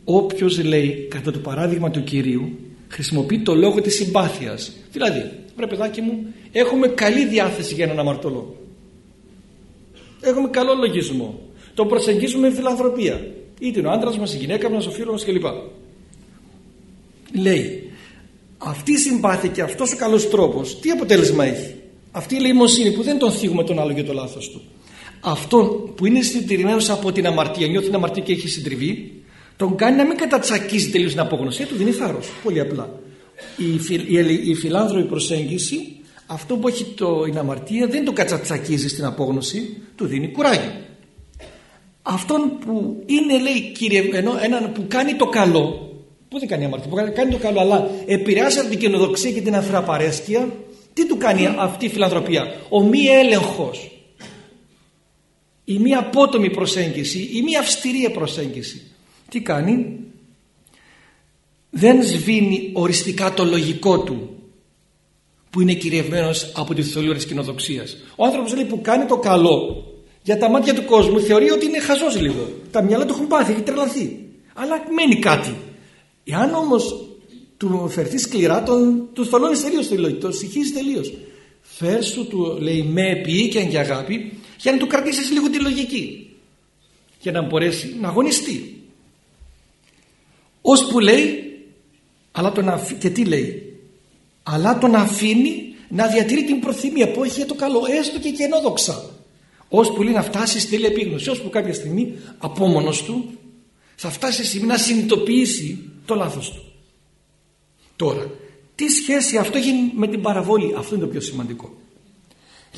Όποιος λέει κατά το παράδειγμα του Κυρίου χρησιμοποιεί το λόγο της συμπάθειας. Δηλαδή βρε παιδάκι μου έχουμε καλή διάθεση για έναν αμαρτωλό. Έχουμε καλό λογισμό. Τον προσεγγίζουμε με φιλανθρωπία. Είτε είναι ο άντρας μας, η γυναίκα μας, ο φίλος μας κλπ λέει αυτή η συμπάθεια και αυτός ο καλός τρόπος τι αποτέλεσμα έχει; Αυτή η λαιμοσύνη που δεν τον θίγουμε τον άλλο για το λάθος του αυτόν που είναι συντηρημένος από την αμαρτία νιώθει την αμαρτία και έχει συντριβεί τον κάνει να μην κατατσακίζει τελείως την απόγνωση του δίνει θάρρος πολύ απλά. Η, φι, η, η φιλάνθρωπη προσέγγιση αυτό που έχει το, την αμαρτία δεν τον κατατσακίζει στην απόγνωση του δίνει κουράγιο. Αυτόν που είναι λέει κύριε ενώ έναν που κάνει το καλό που δεν κάνει αμαρτία, που κάνει το καλό αλλά επηρεάζει την κοινοδοξία και την ανθραπαρέσκεια τι του κάνει αυτή η φιλανθρωπία; Ο μη έλεγχος η μη απότομη προσέγγιση η μη αυστηρή προσέγγιση. Τι κάνει; Δεν σβήνει οριστικά το λογικό του που είναι κυριευμένος από τη θολούρα της κοινοδοξίας. Ο άνθρωπος λέει που κάνει το καλό για τα μάτια του κόσμου θεωρεί ότι είναι χαζός λίγο. Τα μυαλά του έχουν πάθει, έχει τρελαθεί. Αλλά μένει κάτι. Εάν όμως του φερθεί σκληρά τον, του θολώνεις τελείως τη λογική τον συγχύζει τελείως. Φέρσου του λέει με επιεί και για αγάπη για να του κρατήσεις λίγο τη λογική για να μπορέσει να αγωνιστεί. Ως που λέει αλλά τον αφ... και τι λέει; Αλλά τον αφήνει να διατηρεί την προθυμία που έχει το καλό έστω και κενόδοξα ως που λέει να φτάσει στη τέλεια επίγνωση. Ως που κάποια στιγμή από μόνος του θα φτάσει στιγμή να συνειδητοποιήσει το λάθος του. Τώρα τι σχέση αυτό έχει με την παραβόλη; Αυτό είναι το πιο σημαντικό.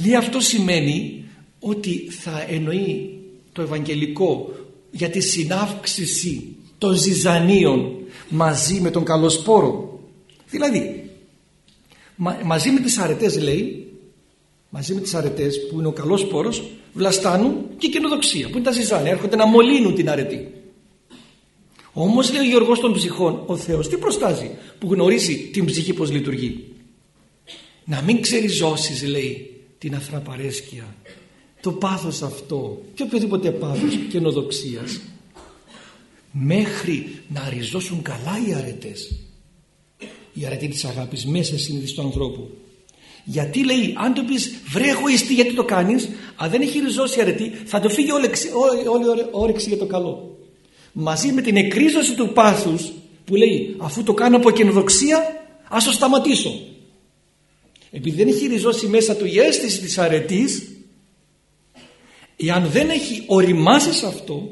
Λέει αυτό σημαίνει ότι θα εννοεί το Ευαγγελικό για τη συνάυξηση των ζυζανίων μαζί με τον καλό σπόρο δηλαδή μαζί με τις αρετές λέει μαζί με τις αρετές που είναι ο καλός σπόρος βλαστάνουν και η καινοδοξία που είναι τα ζυζάνια έρχονται να μολύνουν την αρετή. Όμως λέει ο Γιώργος των ψυχών ο Θεός τι προστάζει που γνωρίζει την ψυχή πως λειτουργεί. Να μην ξεριζώσεις λέει την αθραπαρέσκεια το πάθος αυτό και οποιοδήποτε πάθος καινοδοξίας μέχρι να ριζώσουν καλά οι αρετές. Η αρετή της αγάπης μέσα συνείδηση του ανθρώπου. Γιατί λέει αν του πεις βρε εγωιστή γιατί το κάνεις; Αν δεν έχει ριζώσει η αρετή θα το φύγει όλη, όλη όρεξη για το καλό. Μαζί με την εκρίζωση του πάθους που λέει αφού το κάνω από καινοδοξία ας το σταματήσω επειδή δεν έχει ριζώσει μέσα του η αίσθηση της αρετής εάν δεν έχει οριμάσει σε αυτό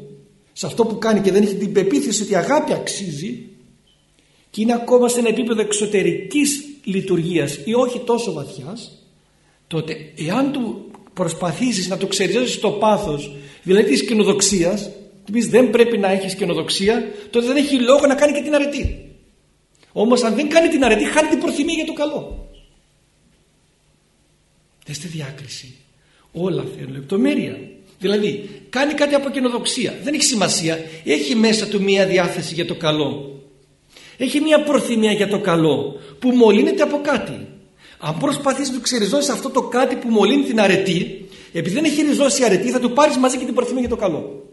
σε αυτό που κάνει και δεν έχει την πεποίθηση ότι η αγάπη αξίζει και είναι ακόμα σε ένα επίπεδο εξωτερικής λειτουργίας ή όχι τόσο βαθιάς τότε εάν του προσπαθήσεις να το ξεριζώσεις το πάθος δηλαδή της καινοδοξίας του πεις δεν πρέπει να έχεις καινοδοξία τότε δεν έχει λόγο να κάνει και την αρετή. Όμως αν δεν κάνει την αρετή χάνει την προθυμία για το καλό. Δεν στη διάκριση. Όλα θέλουν λεπτομέρεια δηλαδή κάνει κάτι από καινοδοξία δεν έχει σημασία. Έχει μέσα του μία διάθεση για το καλό. Έχει μία προθυμία για το καλό που μολύνεται από κάτι. Αν προσπαθείς να του ξεριζώσεις αυτό το κάτι που μολύνει την αρετή επειδή δεν έχει ριζώσει η αρετή θα του πάρεις μαζί και την προθυμία για το καλό.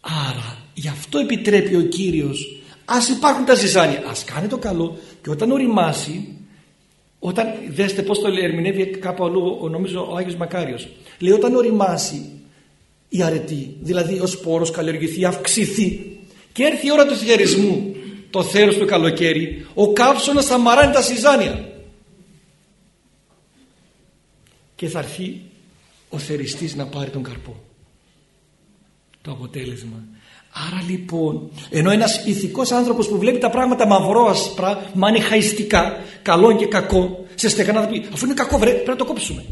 Άρα γι' αυτό επιτρέπει ο Κύριος ας υπάρχουν τα ζυζάνια. Ας κάνει το καλό και όταν οριμάσει όταν, δέστε πώς το ερμηνεύει κάπου αλλού νομίζω ο Άγιος Μακάριος. Λέει όταν οριμάσει η αρετή δηλαδή ο σπόρος καλλιεργηθεί, αυξηθεί και έρθει η ώρα του θερισμού το θέρος του καλοκαίρι ο κάψονας θα μαράνει τα συζάνια και θα έρθει ο θεριστής να πάρει τον καρπό. Το αποτέλεσμα άρα λοιπόν ενώ ένας ηθικός άνθρωπος που βλέπει τα πράγματα μαυρό-ασπρά μανιχαϊστικά καλό και κακό σε στεγανά θα πει αφού είναι κακό βρε πρέπει να το κόψουμε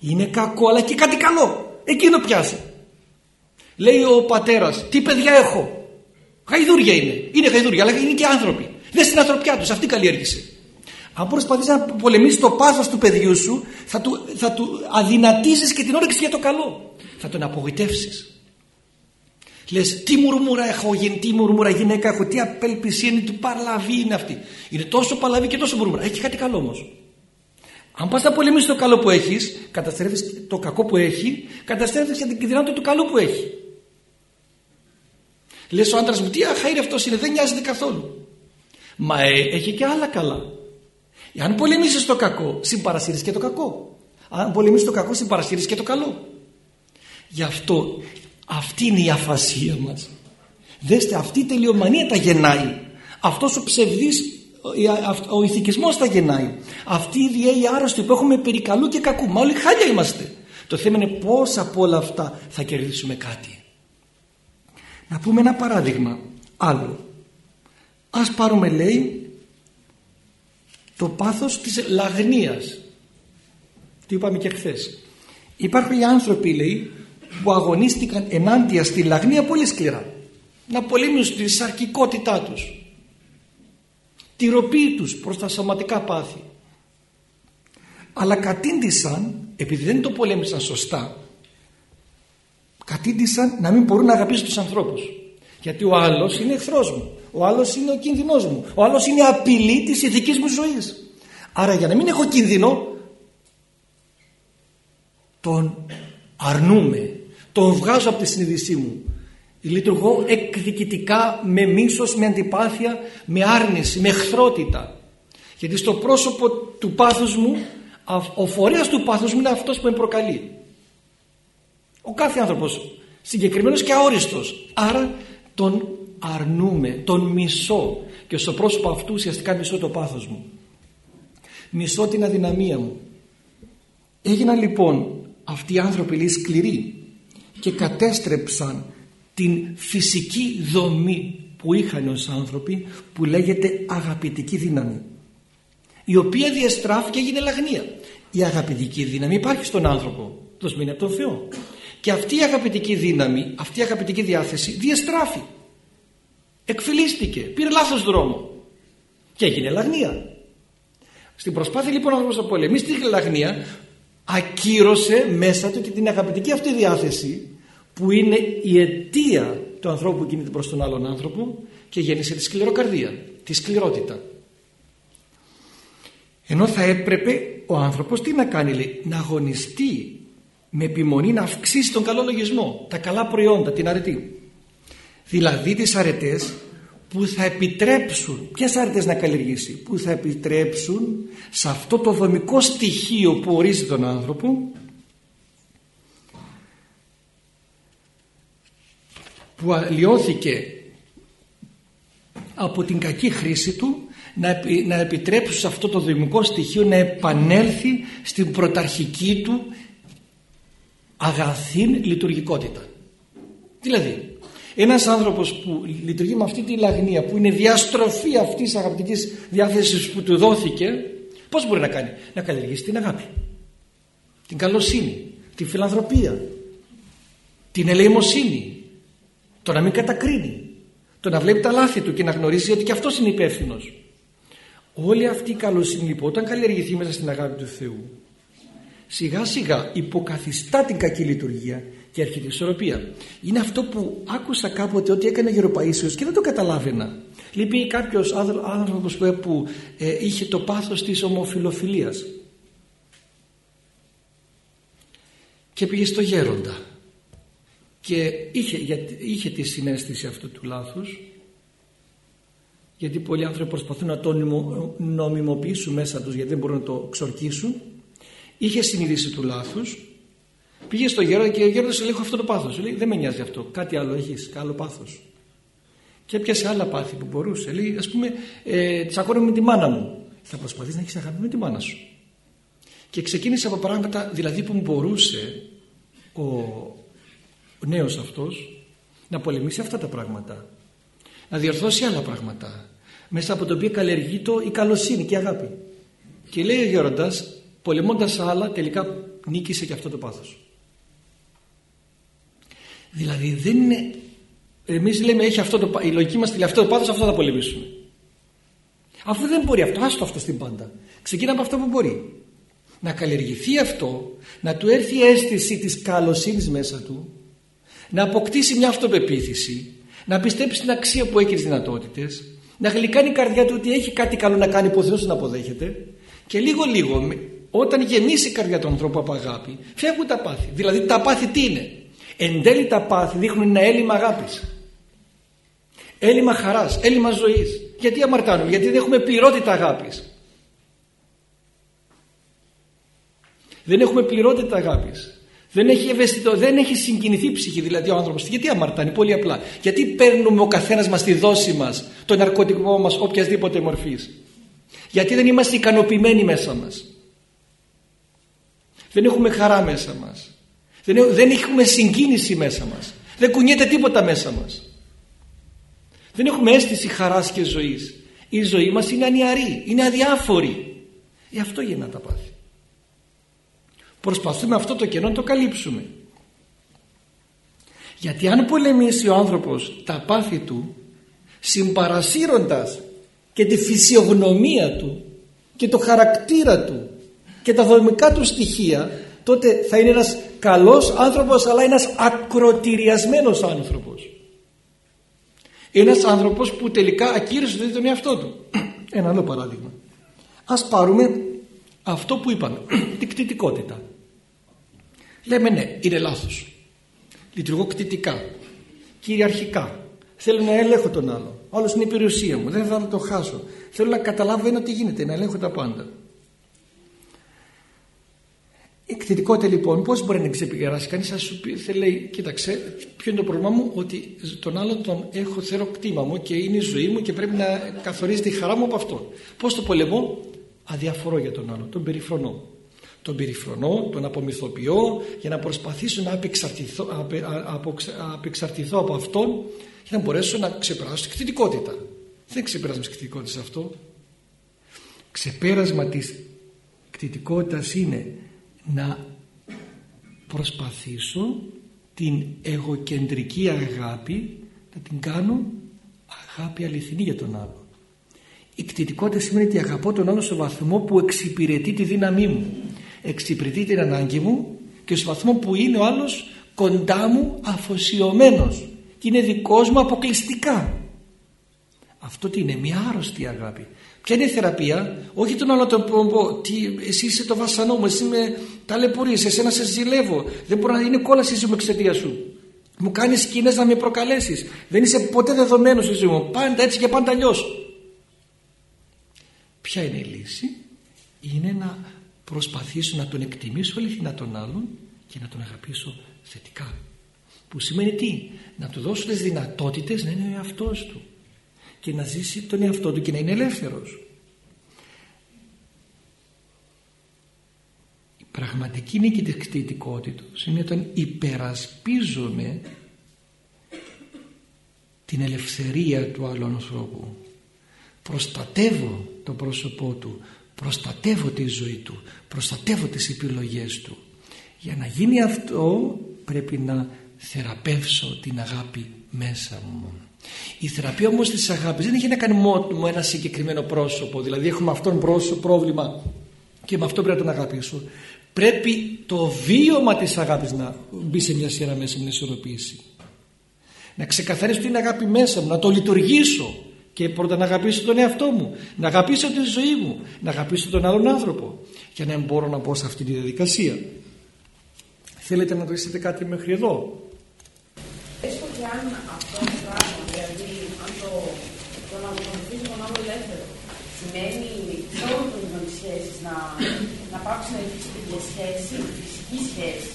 είναι κακό αλλά και κάτι καλό. Εκείνο πιάσει. Λέει ο πατέρας τι παιδιά έχω γαϊδούρια είναι. Είναι γαϊδούρια αλλά είναι και άνθρωποι. Δεν στην ανθρωπιά τους αυτή καλλιέργησε. Αν προσπαθείς να πολεμήσεις το πάθος του παιδιού σου θα του, θα του αδυνατήσεις και την όρεξη για το καλό. Θα τον απογοητεύσεις Λες τι μουρμούρα έχω γίνει, τι μουρμούρα γυναίκα έχω, τι απέλπιση είναι, τι παλαβή είναι αυτή. Είναι τόσο παλαβή και τόσο μουρμούρα. Έχει κάτι καλό όμως. Αν πας να πολεμήσεις το καλό που έχεις, καταστρέφεις το κακό που έχει, καταστρέφεις και την δυνατότητα του καλού που έχει. Λες ο άντρας μου τι αχαίρευτος είναι, δεν νοιάζεται καθόλου. Μα ε, έχει και άλλα καλά. Αν πολεμήσεις το κακό, συμπαρασύρεις και το κακό. Αν πολεμήσεις το κακό, συμπαρασύρεις και το καλό. Γι' αυτό αυτή είναι η αφασία μας. Δέστε αυτή η τελειομανία τα γεννάει. Αυτός ο ψευδής, ο ηθικισμός τα γεννάει. Αυτή η διέη άρρωστη που έχουμε περί καλού και κακού. Μα όλοι χάλια είμαστε. Το θέμα είναι πώς από όλα αυτά θα κερδίσουμε κάτι. Να πούμε ένα παράδειγμα άλλο. Ας πάρουμε λέει το πάθος της λαγνίας. Τι είπαμε και χθες. Υπάρχουν οι άνθρωποι λέει που αγωνίστηκαν ενάντια στη λαγνία πολύ σκληρά. Να πολεμήσουν τη σαρκικότητά τους. Τη ροπή τους προς τα σωματικά πάθη. Αλλά κατήντησαν επειδή δεν το πολέμησαν σωστά κατήντησαν να μην μπορούν να αγαπήσουν τους ανθρώπους. Γιατί ο άλλος είναι εχθρός μου. Ο άλλος είναι ο κίνδυνός μου. Ο άλλος είναι απειλή της ηθικής μου ζωής. Άρα για να μην έχω κίνδυνο τον αρνούμε τον βγάζω από τη συνείδησή μου. Λειτουργώ εκδικητικά με μίσος, με αντιπάθεια με άρνηση, με εχθρότητα. Γιατί στο πρόσωπο του πάθους μου ο φορέας του πάθους μου είναι αυτός που με προκαλεί. Ο κάθε άνθρωπος συγκεκριμένος και αόριστος. Άρα τον αρνούμε, τον μισώ. Και στο πρόσωπο αυτού ουσιαστικά μισώ το πάθος μου. Μισώ την αδυναμία μου. Έγιναν λοιπόν αυτοί οι άνθρωποι λέει σκληροί και κατέστρεψαν την φυσική δομή που είχαν ως άνθρωποι που λέγεται αγαπητική δύναμη η οποία διαστράφηκε και έγινε λαγνία. Η αγαπητική δύναμη υπάρχει στον άνθρωπο. Δοσμένη από τον Θεό. Και αυτή η αγαπητική δύναμη αυτή η αγαπητική διάθεση διαστράφει. Εκφυλίστηκε. Πήρε λάθος δρόμο. Και έγινε λαγνία. Στην προσπάθεια λοιπόν ο άνθρωπος να πολεμήσει τη λαγνία ακύρωσε μέσα του και την αγαπητική αυτή διάθεση που είναι η αιτία του ανθρώπου που κινείται προς τον άλλον άνθρωπο και γέννησε τη σκληροκαρδία, τη σκληρότητα. Ενώ θα έπρεπε ο άνθρωπος τι να κάνει λέει, να αγωνιστεί με επιμονή να αυξήσει τον καλό λογισμό, τα καλά προϊόντα, την αρετή. Δηλαδή τις αρετές που θα επιτρέψουν, ποιες αρετές να καλλιεργήσει, που θα επιτρέψουν σε αυτό το δομικό στοιχείο που ορίζει τον άνθρωπο που αλλοιώθηκε από την κακή χρήση του να, να επιτρέψουν σε αυτό το δομικό στοιχείο να επανέλθει στην πρωταρχική του αγαθήν λειτουργικότητα. Δηλαδή, ένας άνθρωπος που λειτουργεί με αυτή τη λαγνία που είναι διαστροφή αυτής της αγαπητικής διάθεσης που του δόθηκε πώς μπορεί να κάνει, να καλλιεργήσει την αγάπη την καλοσύνη, την φιλανθρωπία την ελεημοσύνη το να μην κατακρίνει το να βλέπει τα λάθη του και να γνωρίζει ότι και αυτός είναι υπεύθυνος. όλη αυτή η καλοσύνη λοιπόν όταν καλλιεργηθεί μέσα στην αγάπη του Θεού σιγά σιγά υποκαθιστά την κακή λειτουργία και έρχεται η ισορροπία. Είναι αυτό που άκουσα κάποτε ότι έκανε Γεροπαΐσιος και δεν το καταλάβαινα. Λείπει κάποιος άνθρωπος που ε, είχε το πάθος της ομοφιλοφιλίας και πήγε στο γέροντα και είχε, είχε τη συνέστηση αυτού του λάθους γιατί πολλοί άνθρωποι προσπαθούν να το νομιμοποιήσουν μέσα τους γιατί δεν μπορούν να το ξορκίσουν είχε συνείδηση του λάθους πήγε στο γέροντα και ο γέροντας λέει έχω αυτό το πάθος λέει δεν με νοιάζει αυτό. Κάτι άλλο έχεις άλλο πάθος και έπιασε άλλα πάθη που μπορούσε. Λέει ας πούμε ε, τσακώνω με τη μάνα μου θα προσπαθείς να έχεις αγάπη με τη μάνα σου. Και ξεκίνησε από πράγματα δηλαδή που μπορούσε ο, ο νέος αυτός να πολεμήσει αυτά τα πράγματα. Να διορθώσει άλλα πράγματα. Μέσα από το οποίο καλλιεργεί το η καλοσύνη και η αγάπη και λέει ο γέροντας πολεμώντας άλλα τελικά νίκησε και αυτό το πάθος δηλαδή δεν είναι εμείς λέμε έχει αυτό το, η λογική μας λέει αυτό το πάθος αυτό θα πολεμήσουμε αφού δεν μπορεί αυτό άστο αυτό στην πάντα. Ξεκίνα από αυτό που μπορεί. Να καλλιεργηθεί αυτό να του έρθει η αίσθηση της καλοσύνης μέσα του να αποκτήσει μια αυτοπεποίθηση να πιστέψει στην αξία που έχει τις δυνατότητες να γλυκάνει η καρδιά του ότι έχει κάτι καλό να κάνει που ο Θεός να αποδέχεται και λίγο λίγο όταν γεμίσει η καρδιά του ανθρώπου από αγάπη φεύγουν τα πάθη. Δηλαδή τα πάθη τι είναι; Εν τέλει τα πάθη δείχνουν ένα έλλειμμα αγάπης έλλειμμα χαράς, έλλειμμα ζωής. Γιατί αμαρτάνουμε, γιατί δεν έχουμε πληρότητα αγάπης. Δεν έχουμε πληρότητα αγάπης. Δεν έχει, ευαισθητο, δεν έχει συγκινηθεί η ψυχή δηλαδή ο άνθρωπος. Γιατί αμαρτάνει πολύ απλά. Γιατί παίρνουμε ο καθένας μας τη δόση μας το ναρκωτικό μας οποιασδήποτε μορφής. Γιατί δεν είμαστε ικανοποιημένοι μέσα μας. Δεν έχουμε χαρά μέσα μας δεν, δεν έχουμε συγκίνηση μέσα μας. Δεν κουνιέται τίποτα μέσα μας δεν έχουμε αίσθηση χαράς και ζωής. Η ζωή μας είναι ανιαρή είναι αδιάφορη. Γι' αυτό γεννά τα πάθη προσπαθούμε αυτό το κενό να το καλύψουμε. Γιατί αν πολεμήσει ο άνθρωπος τα πάθη του συμπαρασύροντας και τη φυσιογνωμία του και το χαρακτήρα του και τα δομικά του στοιχεία τότε θα είναι ένας καλός άνθρωπος αλλά ένας ακροτηριασμένος άνθρωπος. Ένας άνθρωπος που τελικά ακύρωσε τον εαυτό του. [CLEARS THROAT] Ένα άλλο παράδειγμα. Ας πάρουμε αυτό που είπαμε [CLEARS THROAT] την κτητικότητα λέμε ναι είναι λάθος. Λειτουργώ κτητικά κυριαρχικά. Θέλω να ελέγχω τον άλλο. Όλος είναι η περιουσία μου. Δεν θα το χάσω. Θέλω να καταλάβω ένα τι γίνεται να ελέγχω τα πάντα η κτητικότητα λοιπόν πώς μπορεί να ξεπεράσει κανείς θα σου πει, θα λέει κοίταξε ποιο είναι το πρόβλημα μου ότι τον άλλο τον έχω θέλω κτήμα μου και είναι η ζωή μου και πρέπει να καθορίζει τη χαρά μου από αυτό πώς το πολεμώ; Αδιαφορώ για τον άλλο τον περιφρονώ. Τον περιφρονώ, τον απομυθοποιώ για να προσπαθήσω να απεξαρτηθώ, απεξαρτηθώ από αυτόν για να μπορέσω να ξεπεράσω την κτητικότητα δεν ξεπεράσουμε τη κτητικότητα σε αυτό. Ξεπέρασμα της κτητικότητας είναι να προσπαθήσω την εγωκεντρική αγάπη να την κάνω αγάπη αληθινή για τον άλλο. Η κτητικότητα σημαίνει ότι αγαπώ τον άλλο στο βαθμό που εξυπηρετεί τη δύναμή μου εξυπηρετεί την ανάγκη μου και στο βαθμό που είναι ο άλλος κοντά μου αφοσιωμένος και είναι δικός μου αποκλειστικά. Αυτό τι είναι μια άρρωστη αγάπη. Ποια είναι η θεραπεία, όχι τον άλλο τον πω, τι, εσύ είσαι το βασανό μου, εσύ με ταλαιπωρείς, εσένα σε ζηλεύω, δεν μπορεί να είναι κόλαση η ζωή μου εξαιτία σου. Μου κάνεις σκηνές να με προκαλέσεις, δεν είσαι ποτέ δεδομένος στη ζωή μου, πάντα έτσι και πάντα αλλιώς. Ποια είναι η λύση, είναι να προσπαθήσω να τον εκτιμήσω αληθινά τον άλλον και να τον αγαπήσω θετικά. Που σημαίνει τι, να του δώσω τις δυνατότητες να είναι ο εαυτός του και να ζήσει τον εαυτό του και να είναι ελεύθερος πραγματική νίκη της κτητικότητας είναι όταν υπερασπίζομαι την ελευθερία του άλλου ανθρώπου. Προστατεύω το πρόσωπό του. Προστατεύω τη ζωή του. Προστατεύω τις επιλογές του. Για να γίνει αυτό πρέπει να θεραπεύσω την αγάπη μέσα μου. Η θεραπεία όμως της αγάπης δεν έχει να κάνει μόνο με ένα συγκεκριμένο πρόσωπο. Δηλαδή έχουμε αυτόν πρόσωπο, πρόβλημα και με αυτό πρέπει να τον αγαπήσω πρέπει το βίωμα της αγάπης να μπει σε μια σειρά μέσα με ισορροπήσει να ξεκαθαρίσω την αγάπη μέσα μου να το λειτουργήσω και πρώτα να αγαπήσω τον εαυτό μου να αγαπήσω τη ζωή μου να αγαπήσω τον άλλον άνθρωπο για να μπορώ να πω σε αυτή τη διαδικασία. Θέλετε να ρωτήσετε κάτι μέχρι εδώ; Έστω και αν αυτό το πράγμα, δηλαδή αν το, το να ακολουθήσει τον άλλο ελεύθερο σημαίνει σε όλο το είδο σχέση να, να πάψει να υπήρξε τέτοια σχέση, φυσική σχέση.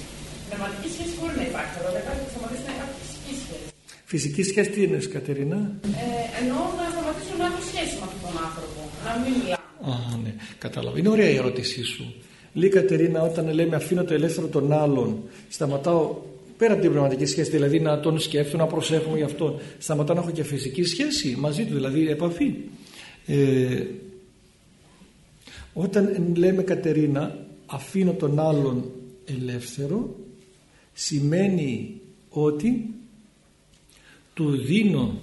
Πνευματική σχέση μπορεί να υπάρχει, αλλά δεν υπάρχει να σταματήσει να υπάρχει φυσική σχέση. Φυσική σχέση τι είναι, Κατερίνα; Ε, εννοώ να σταματήσω να έχω σχέση με αυτόν τον άνθρωπο, να μην μιλάω. Α, ναι, κατάλαβα. Είναι ωραία η ερώτησή σου. Λέει Κατερίνα, όταν λέμε αφήνω το ελεύθερο των άλλων, σταματάω πέρα από την πνευματική σχέση, δηλαδή να τον σκέφτομαι, να προσέχουμε γι' αυτό, σταματάω να έχω και φυσική σχέση μαζί του, δηλαδή επαφή. Ε, όταν λέμε Κατερίνα αφήνω τον άλλον ελεύθερο σημαίνει ότι του δίνω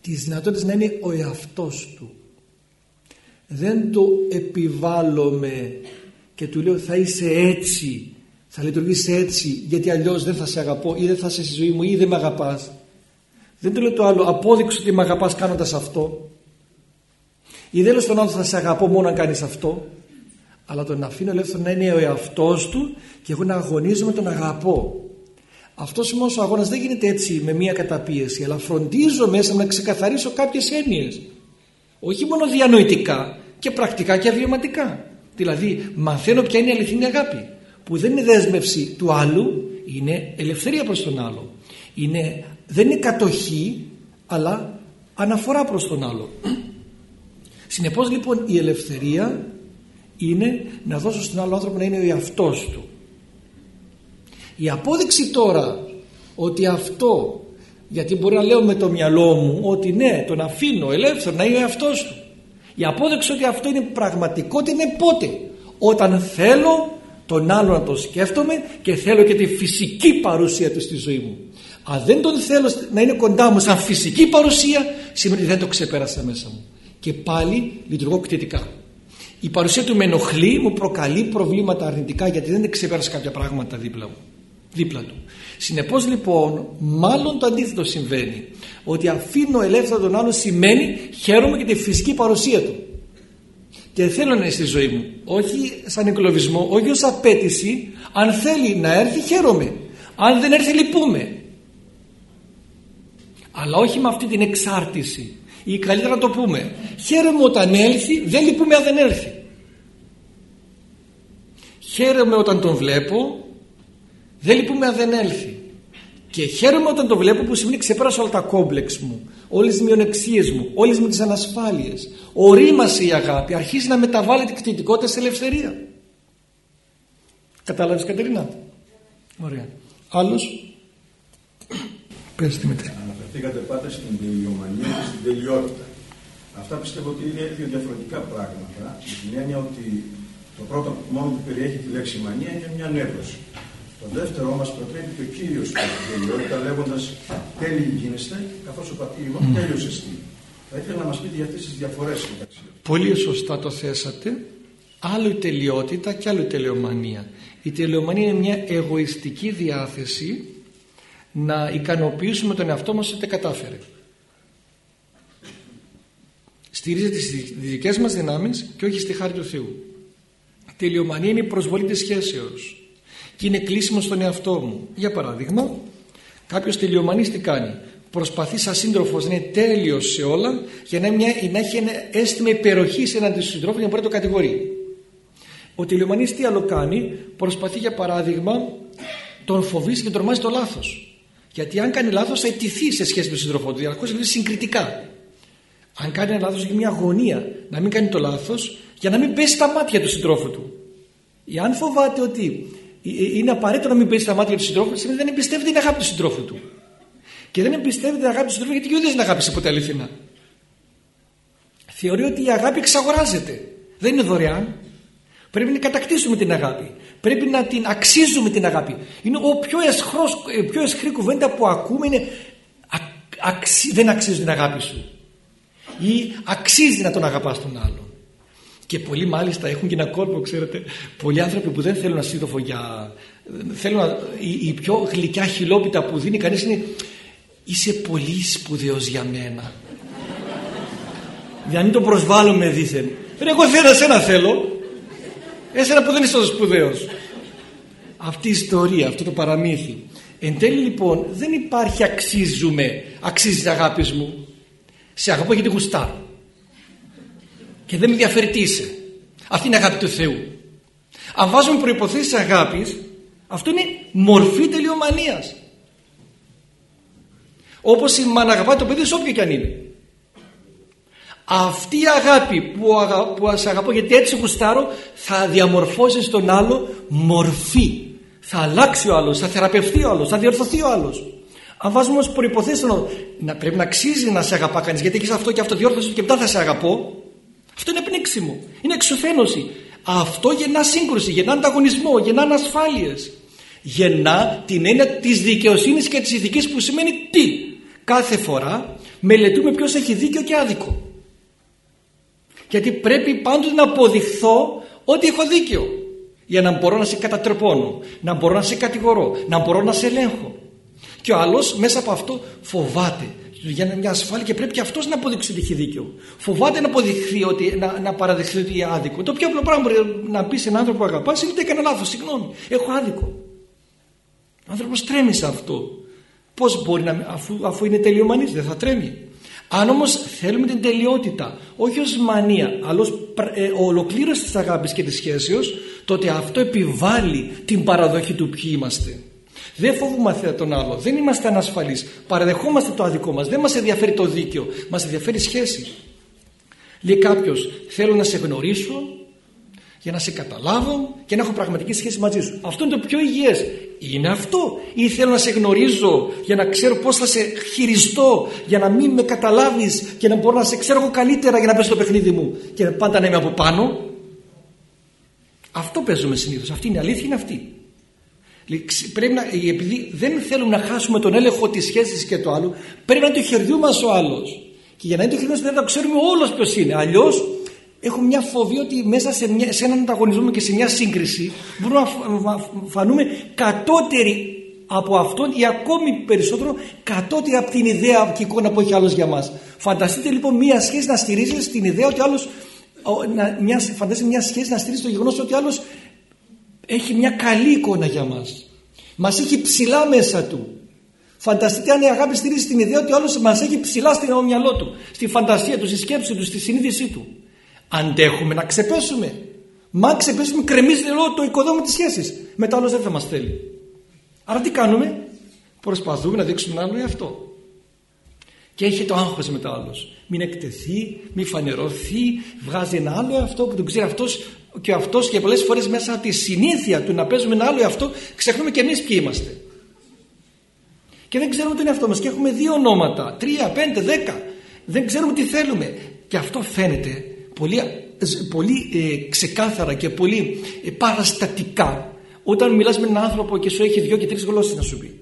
τις δυνατότητες να είναι ο εαυτός του. Δεν το επιβάλλομαι και του λέω θα είσαι έτσι θα λειτουργείς έτσι γιατί αλλιώς δεν θα σε αγαπώ ή δεν θα είσαι στη ζωή μου ή δεν με αγαπάς δεν του λέω το άλλο απόδειξε ότι με αγαπάς κάνοντας αυτό ή δεν λέω στον άλλο θα σε αγαπώ μόνο αν κάνεις αυτό. Αλλά τον αφήνω ελεύθερο να είναι ο εαυτός του και εγώ να αγωνίζομαι τον αγαπώ. Αυτός όμως ο αγώνας δεν γίνεται έτσι με μία καταπίεση αλλά φροντίζω μέσα να ξεκαθαρίσω κάποιες έννοιες. Όχι μόνο διανοητικά και πρακτικά και βιωματικά δηλαδή μαθαίνω ποια είναι η αληθινή αγάπη που δεν είναι δέσμευση του άλλου είναι ελευθερία προς τον άλλο. Είναι, δεν είναι κατοχή αλλά αναφορά προς τον άλλο συνεπώς λοιπόν η ελευθερία είναι να δώσω στον άλλο άνθρωπο να είναι ο εαυτός του. Η απόδειξη τώρα ότι αυτό γιατί μπορεί να λέω με το μυαλό μου ότι ναι τον αφήνω ελεύθερο να είναι ο εαυτός του. Η απόδειξη ότι αυτό είναι πραγματικότητα είναι πότε; Όταν θέλω τον άλλο να τον σκέφτομαι και θέλω και τη φυσική παρουσία του στη ζωή μου. Αν δεν τον θέλω να είναι κοντά μου σαν φυσική παρουσία σημαίνει ότι δεν το ξεπέρασα μέσα μου και πάλι λειτουργώ κτητικά η παρουσία του με ενοχλεί, μου προκαλεί προβλήματα αρνητικά γιατί δεν ξεπέρασα κάποια πράγματα δίπλα μου δίπλα του. Συνεπώς λοιπόν μάλλον το αντίθετο συμβαίνει. Ότι αφήνω ελεύθερα τον άλλο σημαίνει χαίρομαι και τη φυσική παρουσία του. Και θέλω να είναι στη ζωή μου. Όχι σαν εγκλωβισμό, όχι ως απέτηση. Αν θέλει να έρθει χαίρομαι. Αν δεν έρθει λυπούμε. Αλλά όχι με αυτή την εξάρτηση ή καλύτερα να το πούμε χαίρομαι όταν έλθει δεν λυπούμε αν δεν έρθει χαίρομαι όταν τον βλέπω δεν λυπούμε αν δεν έλθει. Και χαίρομαι όταν το βλέπω που σημαίνει ξεπέρασα όλα τα κόμπλεξ μου, όλες τις μειονεξίες μου, όλες μου τις ανασφάλειες. Ορίμασε η αγάπη, αρχίζει να μεταβάλλει την κτητικότητα σε ελευθερία. Κατάλαβες Κατερίνα; Ωραία. Άλλος; Πες τη μετά. Αναφερθήκατε πάντα στην τελειομανία και στην τελειότητα. Αυτά πιστεύω ότι είναι δύο διαφορετικά πράγματα. Με την έννοια ότι το πρώτο μόνο που περιέχει τη λέξη μανία είναι μια νεύρωση. Το δεύτερο μας προτρέπει και ο κύριο στην τελειότητα λέγοντας τέλειοι γίνεστε, καθώς ο πατήρ μου τέλειο εστί. Θα ήθελα να μας πείτε για αυτές τις διαφορές μεταξύ Πολύ σωστά το θέσατε. Άλλο η τελειότητα και άλλο η τελειομανία. Η τελειομανία είναι μια εγωιστική διάθεση να ικανοποιήσουμε τον εαυτό μας ότι κατάφερε. Στηρίζεται στις δικές μας δυνάμεις και όχι στη χάρη του Θεού. Η τελειομανία είναι η προσβολή της σχέσεως και είναι κλείσιμο στον εαυτό μου. Για παράδειγμα, κάποιος τελειομανής τι κάνει; Προσπαθεί σαν σύντροφος να είναι τέλειος σε όλα για να, μια, να έχει ένα αίσθημα υπεροχής έναντι του συντρόφους για να μπορεί να το κατηγορεί. Ο τελειομανής τι άλλο κάνει, προσπαθεί για παράδειγμα, τον φοβίζει και τρομάζει το λάθος. Γιατί αν κάνει λάθος θα ετηθεί σε σχέση με τον σύντροφό του, διαρκώ δηλαδή συγκριτικά. Αν κάνει ένα λάθος, έχει μια αγωνία να μην κάνει το λάθος για να μην πέσει στα μάτια του συντρόφου του. Αν φοβάται ότι είναι απαραίτητο να μην πέσει στα μάτια του συντρόφου, σημαίνει δεν εμπιστεύεται την αγάπη του συντρόφου του. Και δεν εμπιστεύεται την αγάπη του συντρόφου γιατί και ο δεν αγάπησε ποτέ αληθινά. Θεωρεί ότι η αγάπη εξαγοράζεται. Δεν είναι δωρεάν. Πρέπει να κατακτήσουμε την αγάπη. Πρέπει να την αξίζουμε την αγάπη. Είναι ο πιο, εσχρός, πιο εσχρή κουβέντα που ακούμε είναι δεν αξίζει την αγάπη σου. Ή αξίζει να τον αγαπάς τον άλλον. Και πολλοί μάλιστα έχουν και ένα κόλπο, ξέρετε, πολλοί άνθρωποι που δεν θέλουν ασύντοφο για... Θέλουν να... η, η πιο γλυκιά χιλόπιτα που δίνει κανείς είναι «Είσαι πολύ σπουδαίος για μένα». Για να μην το προσβάλλουμε δίθεν. Εγώ θέλω, εσένα θέλω. Εσένα που δεν είσαι τόσο σπουδαίος. Αυτή η ιστορία, αυτό το παραμύθι. Εν τέλει λοιπόν δεν υπάρχει αξίζουμε, αξίζει αγάπη μου. Σε αγαπώ γιατί γουστάρω και δεν με ενδιαφέρει τι είσαι. Αυτή είναι η αγάπη του Θεού. Αν βάζουμε προϋποθέσεις αγάπης, αυτό είναι μορφή τελειομανίας. Όπως η μάνα αγαπάει το παιδί όποιο και αν είναι. Αυτή η αγάπη που, αγα... που σε αγαπώ γιατί έτσι γουστάρω θα διαμορφώσει στον άλλο μορφή. Θα αλλάξει ο άλλος, θα θεραπευτεί ο άλλος, θα διορθωθεί ο άλλος. Αν βάζουμε όμως προϋποθέσεις να πρέπει να αξίζει να σε αγαπά κανείς γιατί έχεις αυτό και αυτό διόρθωση και μετά θα σε αγαπώ αυτό είναι πνίξιμο. Είναι εξουθένωση. Αυτό γεννά σύγκρουση, γεννά ανταγωνισμό, γεννά ανασφάλειες. Γεννά την έννοια της δικαιοσύνης και της ηθικής που σημαίνει τι. Κάθε φορά μελετούμε ποιος έχει δίκιο και άδικο. Γιατί πρέπει πάντοτε να αποδειχθώ ότι έχω δίκιο. Για να μπορώ να σε κατατρεπώνω, να μπορώ να σε κατηγορώ, να μπορώ να σε ελέγχω. Και ο άλλος μέσα από αυτό φοβάται για μια ασφάλεια και πρέπει και αυτός να αποδείξει ότι έχει δίκιο. Φοβάται να αποδειχθεί ότι, να, να παραδεχθεί ότι είναι άδικο. Το πιο απλό πράγμα μπορεί να πει σε έναν άνθρωπο που αγαπάς είναι ότι έκανε λάθος, συγγνώμη, έχω άδικο. Ο άνθρωπος τρέμει σε αυτό. Πώς μπορεί να, αφού, αφού είναι τελειομανής, δεν θα τρέμει. Αν όμως θέλουμε την τελειότητα, όχι ως μανία, αλλά ως ε, ολοκλήρωση της αγάπης και της σχέσεως, τότε αυτό επιβάλλει την παραδοχή του ποιοι είμαστε. Δεν φοβούμαστε τον άλλο. Δεν είμαστε ανασφαλείς. Παραδεχόμαστε το άδικό μας. Δεν μας ενδιαφέρει το δίκαιο. Μας ενδιαφέρει η σχέση. Λέει κάποιος, θέλω να σε γνωρίσω για να σε καταλάβω και να έχω πραγματική σχέση μαζί σου. Αυτό είναι το πιο υγιές. Είναι αυτό. Ή θέλω να σε γνωρίζω για να ξέρω πώς θα σε χειριστώ για να μην με καταλάβεις και να μπορώ να σε ξέρω καλύτερα για να πέσω το παιχνίδι μου και πάντα να είμαι από πάνω; Αυτό παίζουμε συνήθως. Αυτή είναι η αλήθεια είναι αυτή. Πρέπει να, επειδή δεν θέλουμε να χάσουμε τον έλεγχο της σχέσης και το άλλο, πρέπει να είναι το χεριού μας ο άλλος. Και για να είναι το χεριού μας πρέπει να ξέρουμε όλος ποιος είναι. Αλλιώς έχουμε μια φοβία ότι μέσα σε, μια, σε έναν ανταγωνισμό και σε μια σύγκριση μπορούμε να φανούμε κατώτεροι από αυτόν ή ακόμη περισσότερο κατώτεροι από την ιδέα και εικόνα που έχει άλλος για μας. Φανταστείτε λοιπόν μια σχέση να στηρίζεις στην ιδέα ότι άλλος μια, φανταστείτε μια σχέση να στηρίζεις το γεγονός ότι άλλος έχει μια καλή εικόνα για μας. Μας έχει ψηλά μέσα του. Φανταστείτε αν η αγάπη στηρίζεις την ιδέα ότι ο άλλος μας έχει ψηλά στην μυαλό του, στη φαντασία του, στη σκέψη του, στη συνείδησή του. Αντέχουμε να ξεπέσουμε. Μα ξεπέσουμε κρεμίζει όλο το οικοδόμημα της σχέσης. Μετά άλλος δεν θα μας θέλει. Άρα τι κάνουμε; Προσπαθούμε να δείξουμε άλλο αυτό. Και έχει το άγχος μετά άλλος. Μην εκτεθεί, μην φανερωθεί, βγάζει ένα άλλο αυτό που τον ξέρει αυτός και αυτός και πολλές φορές μέσα από τη συνήθεια του να παίζουμε ένα άλλο αυτό ξεχνούμε και εμείς ποιοι είμαστε. Και δεν ξέρουμε τι είναι αυτό μας και έχουμε δύο ονόματα, τρία, πέντε, δέκα. Δεν ξέρουμε τι θέλουμε. Και αυτό φαίνεται πολύ, πολύ ε, ξεκάθαρα και πολύ ε, παραστατικά όταν μιλάς με έναν άνθρωπο και σου έχει δυο και τρεις γλώσσες να σου πει.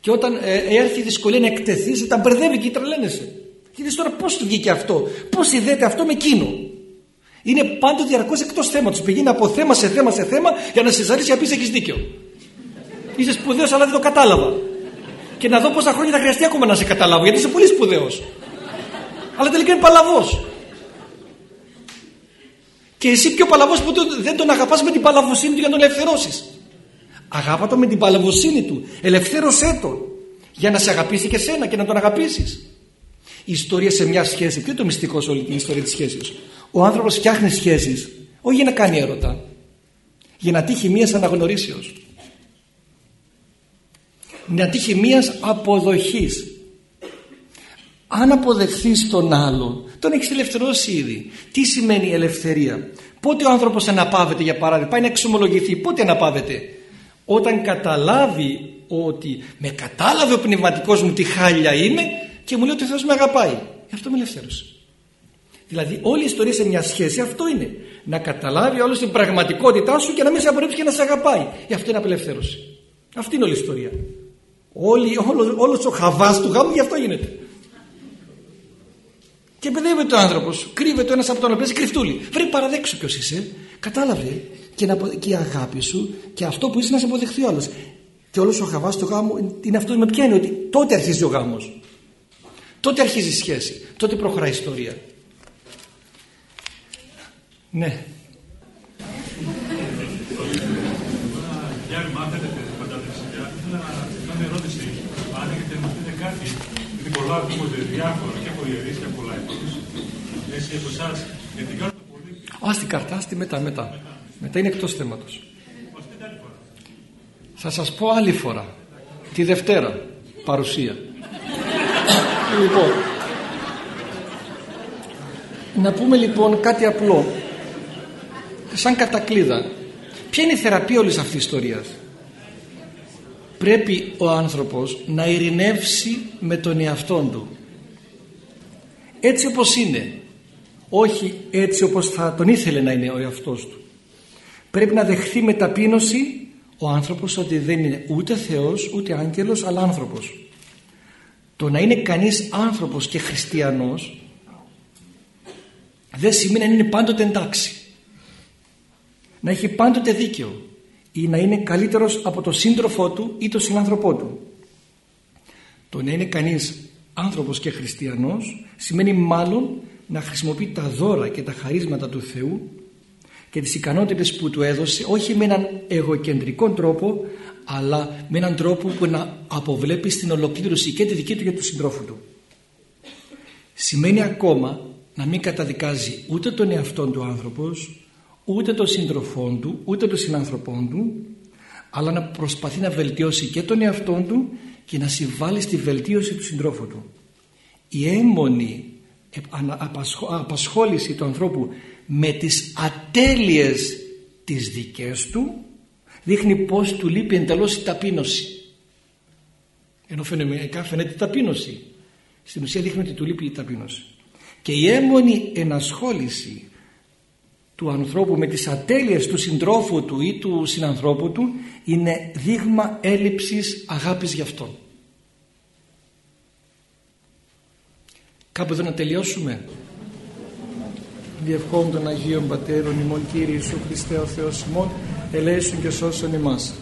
Και όταν ε, έρθει η δυσκολία να εκτεθείς, τα μπερδεύει και τρελαίνεσαι. Και δεις τώρα πώς του βγήκε αυτό, πώς συνδέεται αυτό με εκείνο. Είναι πάντοτε διαρκώς εκτός θέματο. Πηγαίνει από θέμα σε θέμα σε θέμα για να σε ζαλίσει να πει έχεις δίκιο. Είσαι σπουδαίος, αλλά δεν το κατάλαβα. Και να δω πόσα χρόνια θα χρειαστεί ακόμα να σε καταλάβω, γιατί είσαι πολύ σπουδαίος. Αλλά τελικά είναι παλαβός. Και εσύ πιο παλαβός που δεν τον αγαπάς με την παλαβοσύνη του για να τον ελευθερώσεις. Αγάπα τον με την παλαβοσύνη του. Ελευθέρωσέ τον. Για να σε αγαπήσει και σένα και να τον αγαπήσεις. Η ιστορία σε μια σχέση, ποιο είναι το μυστικό σε όλη την ιστορία της σχέσης ο άνθρωπος φτιάχνει σχέσεις όχι για να κάνει έρωτα για να τύχει μίας αναγνωρίσεως να τύχει μίας αποδοχής αν αποδεχθείς τον άλλον τον έχεις ελευθερώσει ήδη. Τι σημαίνει ελευθερία; Πότε ο άνθρωπος αναπαύεται για παράδειγμα, πάει να εξομολογηθεί, πότε αναπαύεται; Όταν καταλάβει ότι με κατάλαβε ο πνευματικός μου τι χάλια είμαι και μου λέει ότι ο Θεός με αγαπάει. Γι' αυτό με ελευθέρωσε. Δηλαδή όλη η ιστορία σε μια σχέση αυτό είναι. Να καταλάβει όλος την πραγματικότητά σου και να μην σε απορρίψει και να σε αγαπάει. Γι' αυτό είναι απελευθέρωση. Αυτή είναι όλη η ιστορία. Όλη, όλος, όλος ο χαβάς του γάμου γι' αυτό γίνεται. Και παιδεύεται ο άνθρωπος, κρύβεται ο ένας από τον άλλο, κρυφτούλη. Βρε παραδέξου ποιος είσαι, κατάλαβε και, να, και η αγάπη σου και αυτό που είσαι να σε αποδεχθεί ο άλλος. Και όλος ο χαβά του γάμου είναι αυτό που με πιάνει ότι τότε αρχίζει ο γάμος. Τότε αρχίζει η σχέση. Τότε προχωράει η ιστορία. Ναι. Για μάθετε ήθελα να κάνω μια ερώτηση. Αν έχετε να πείτε κάτι, γιατί πολλά ακούγονται διάφορα και από ιερείς και από λαϊκούς. Έτσι από εσάς, γιατί κάνετε πολύ... Α, την καρτά, στη μετά, μετά. Μετά είναι εκτός θέματος. Θα σας πω άλλη φορά. Τη Δευτέρα. Παρουσία. [LAUGHS] λοιπόν. Να πούμε λοιπόν κάτι απλό. Σαν κατακλίδα. Ποια είναι η θεραπεία όλης αυτής της ιστορίας; Πρέπει ο άνθρωπος να ειρηνεύσει με τον εαυτόν του. Έτσι όπως είναι. Όχι έτσι όπως θα τον ήθελε να είναι ο εαυτός του. Πρέπει να δεχθεί με ταπείνωση ο άνθρωπος ότι δεν είναι ούτε Θεός ούτε άγγελος αλλά άνθρωπος. Το να είναι κανείς άνθρωπος και χριστιανός δεν σημαίνει να είναι πάντοτε εντάξει. Να έχει πάντοτε δίκαιο ή να είναι καλύτερος από τον σύντροφό του ή τον συνάνθρωπό του. Το να είναι κανείς άνθρωπος και χριστιανός σημαίνει μάλλον να χρησιμοποιεί τα δώρα και τα χαρίσματα του Θεού και τις ικανότητες που του έδωσε όχι με έναν εγωκεντρικό τρόπο αλλά με έναν τρόπο που να αποβλέπει στην ολοκλήρωση και τη δική του και του συντρόφου του. Σημαίνει ακόμα να μην καταδικάζει ούτε τον εαυτό του άνθρωπος ούτε τον σύντροφό του ούτε τον συνάνθρωπό του αλλά να προσπαθεί να βελτιώσει και τον εαυτό του και να συμβάλλει στη βελτίωση του συντρόφου του. Η έμμονη απασχόληση του ανθρώπου με τις ατέλειες τις δικές του δείχνει πως του λείπει εντελώς η ταπείνωση. Ενώ φαινομενικά φαίνεται ταπείνωση. Στην ουσία δείχνει ότι του λείπει η ταπείνωση. Και η έμμονη ενασχόληση του ανθρώπου με τις ατέλειες του συντρόφου του ή του συνανθρώπου του είναι δείγμα έλλειψης αγάπης γι' αυτόν κάπου εδώ να τελειώσουμε. Διευχών των Αγίων Πατέρων ημών Κύριε Ιησού Χριστέ ο Θεός ημών ελέησον και σώσον ημάς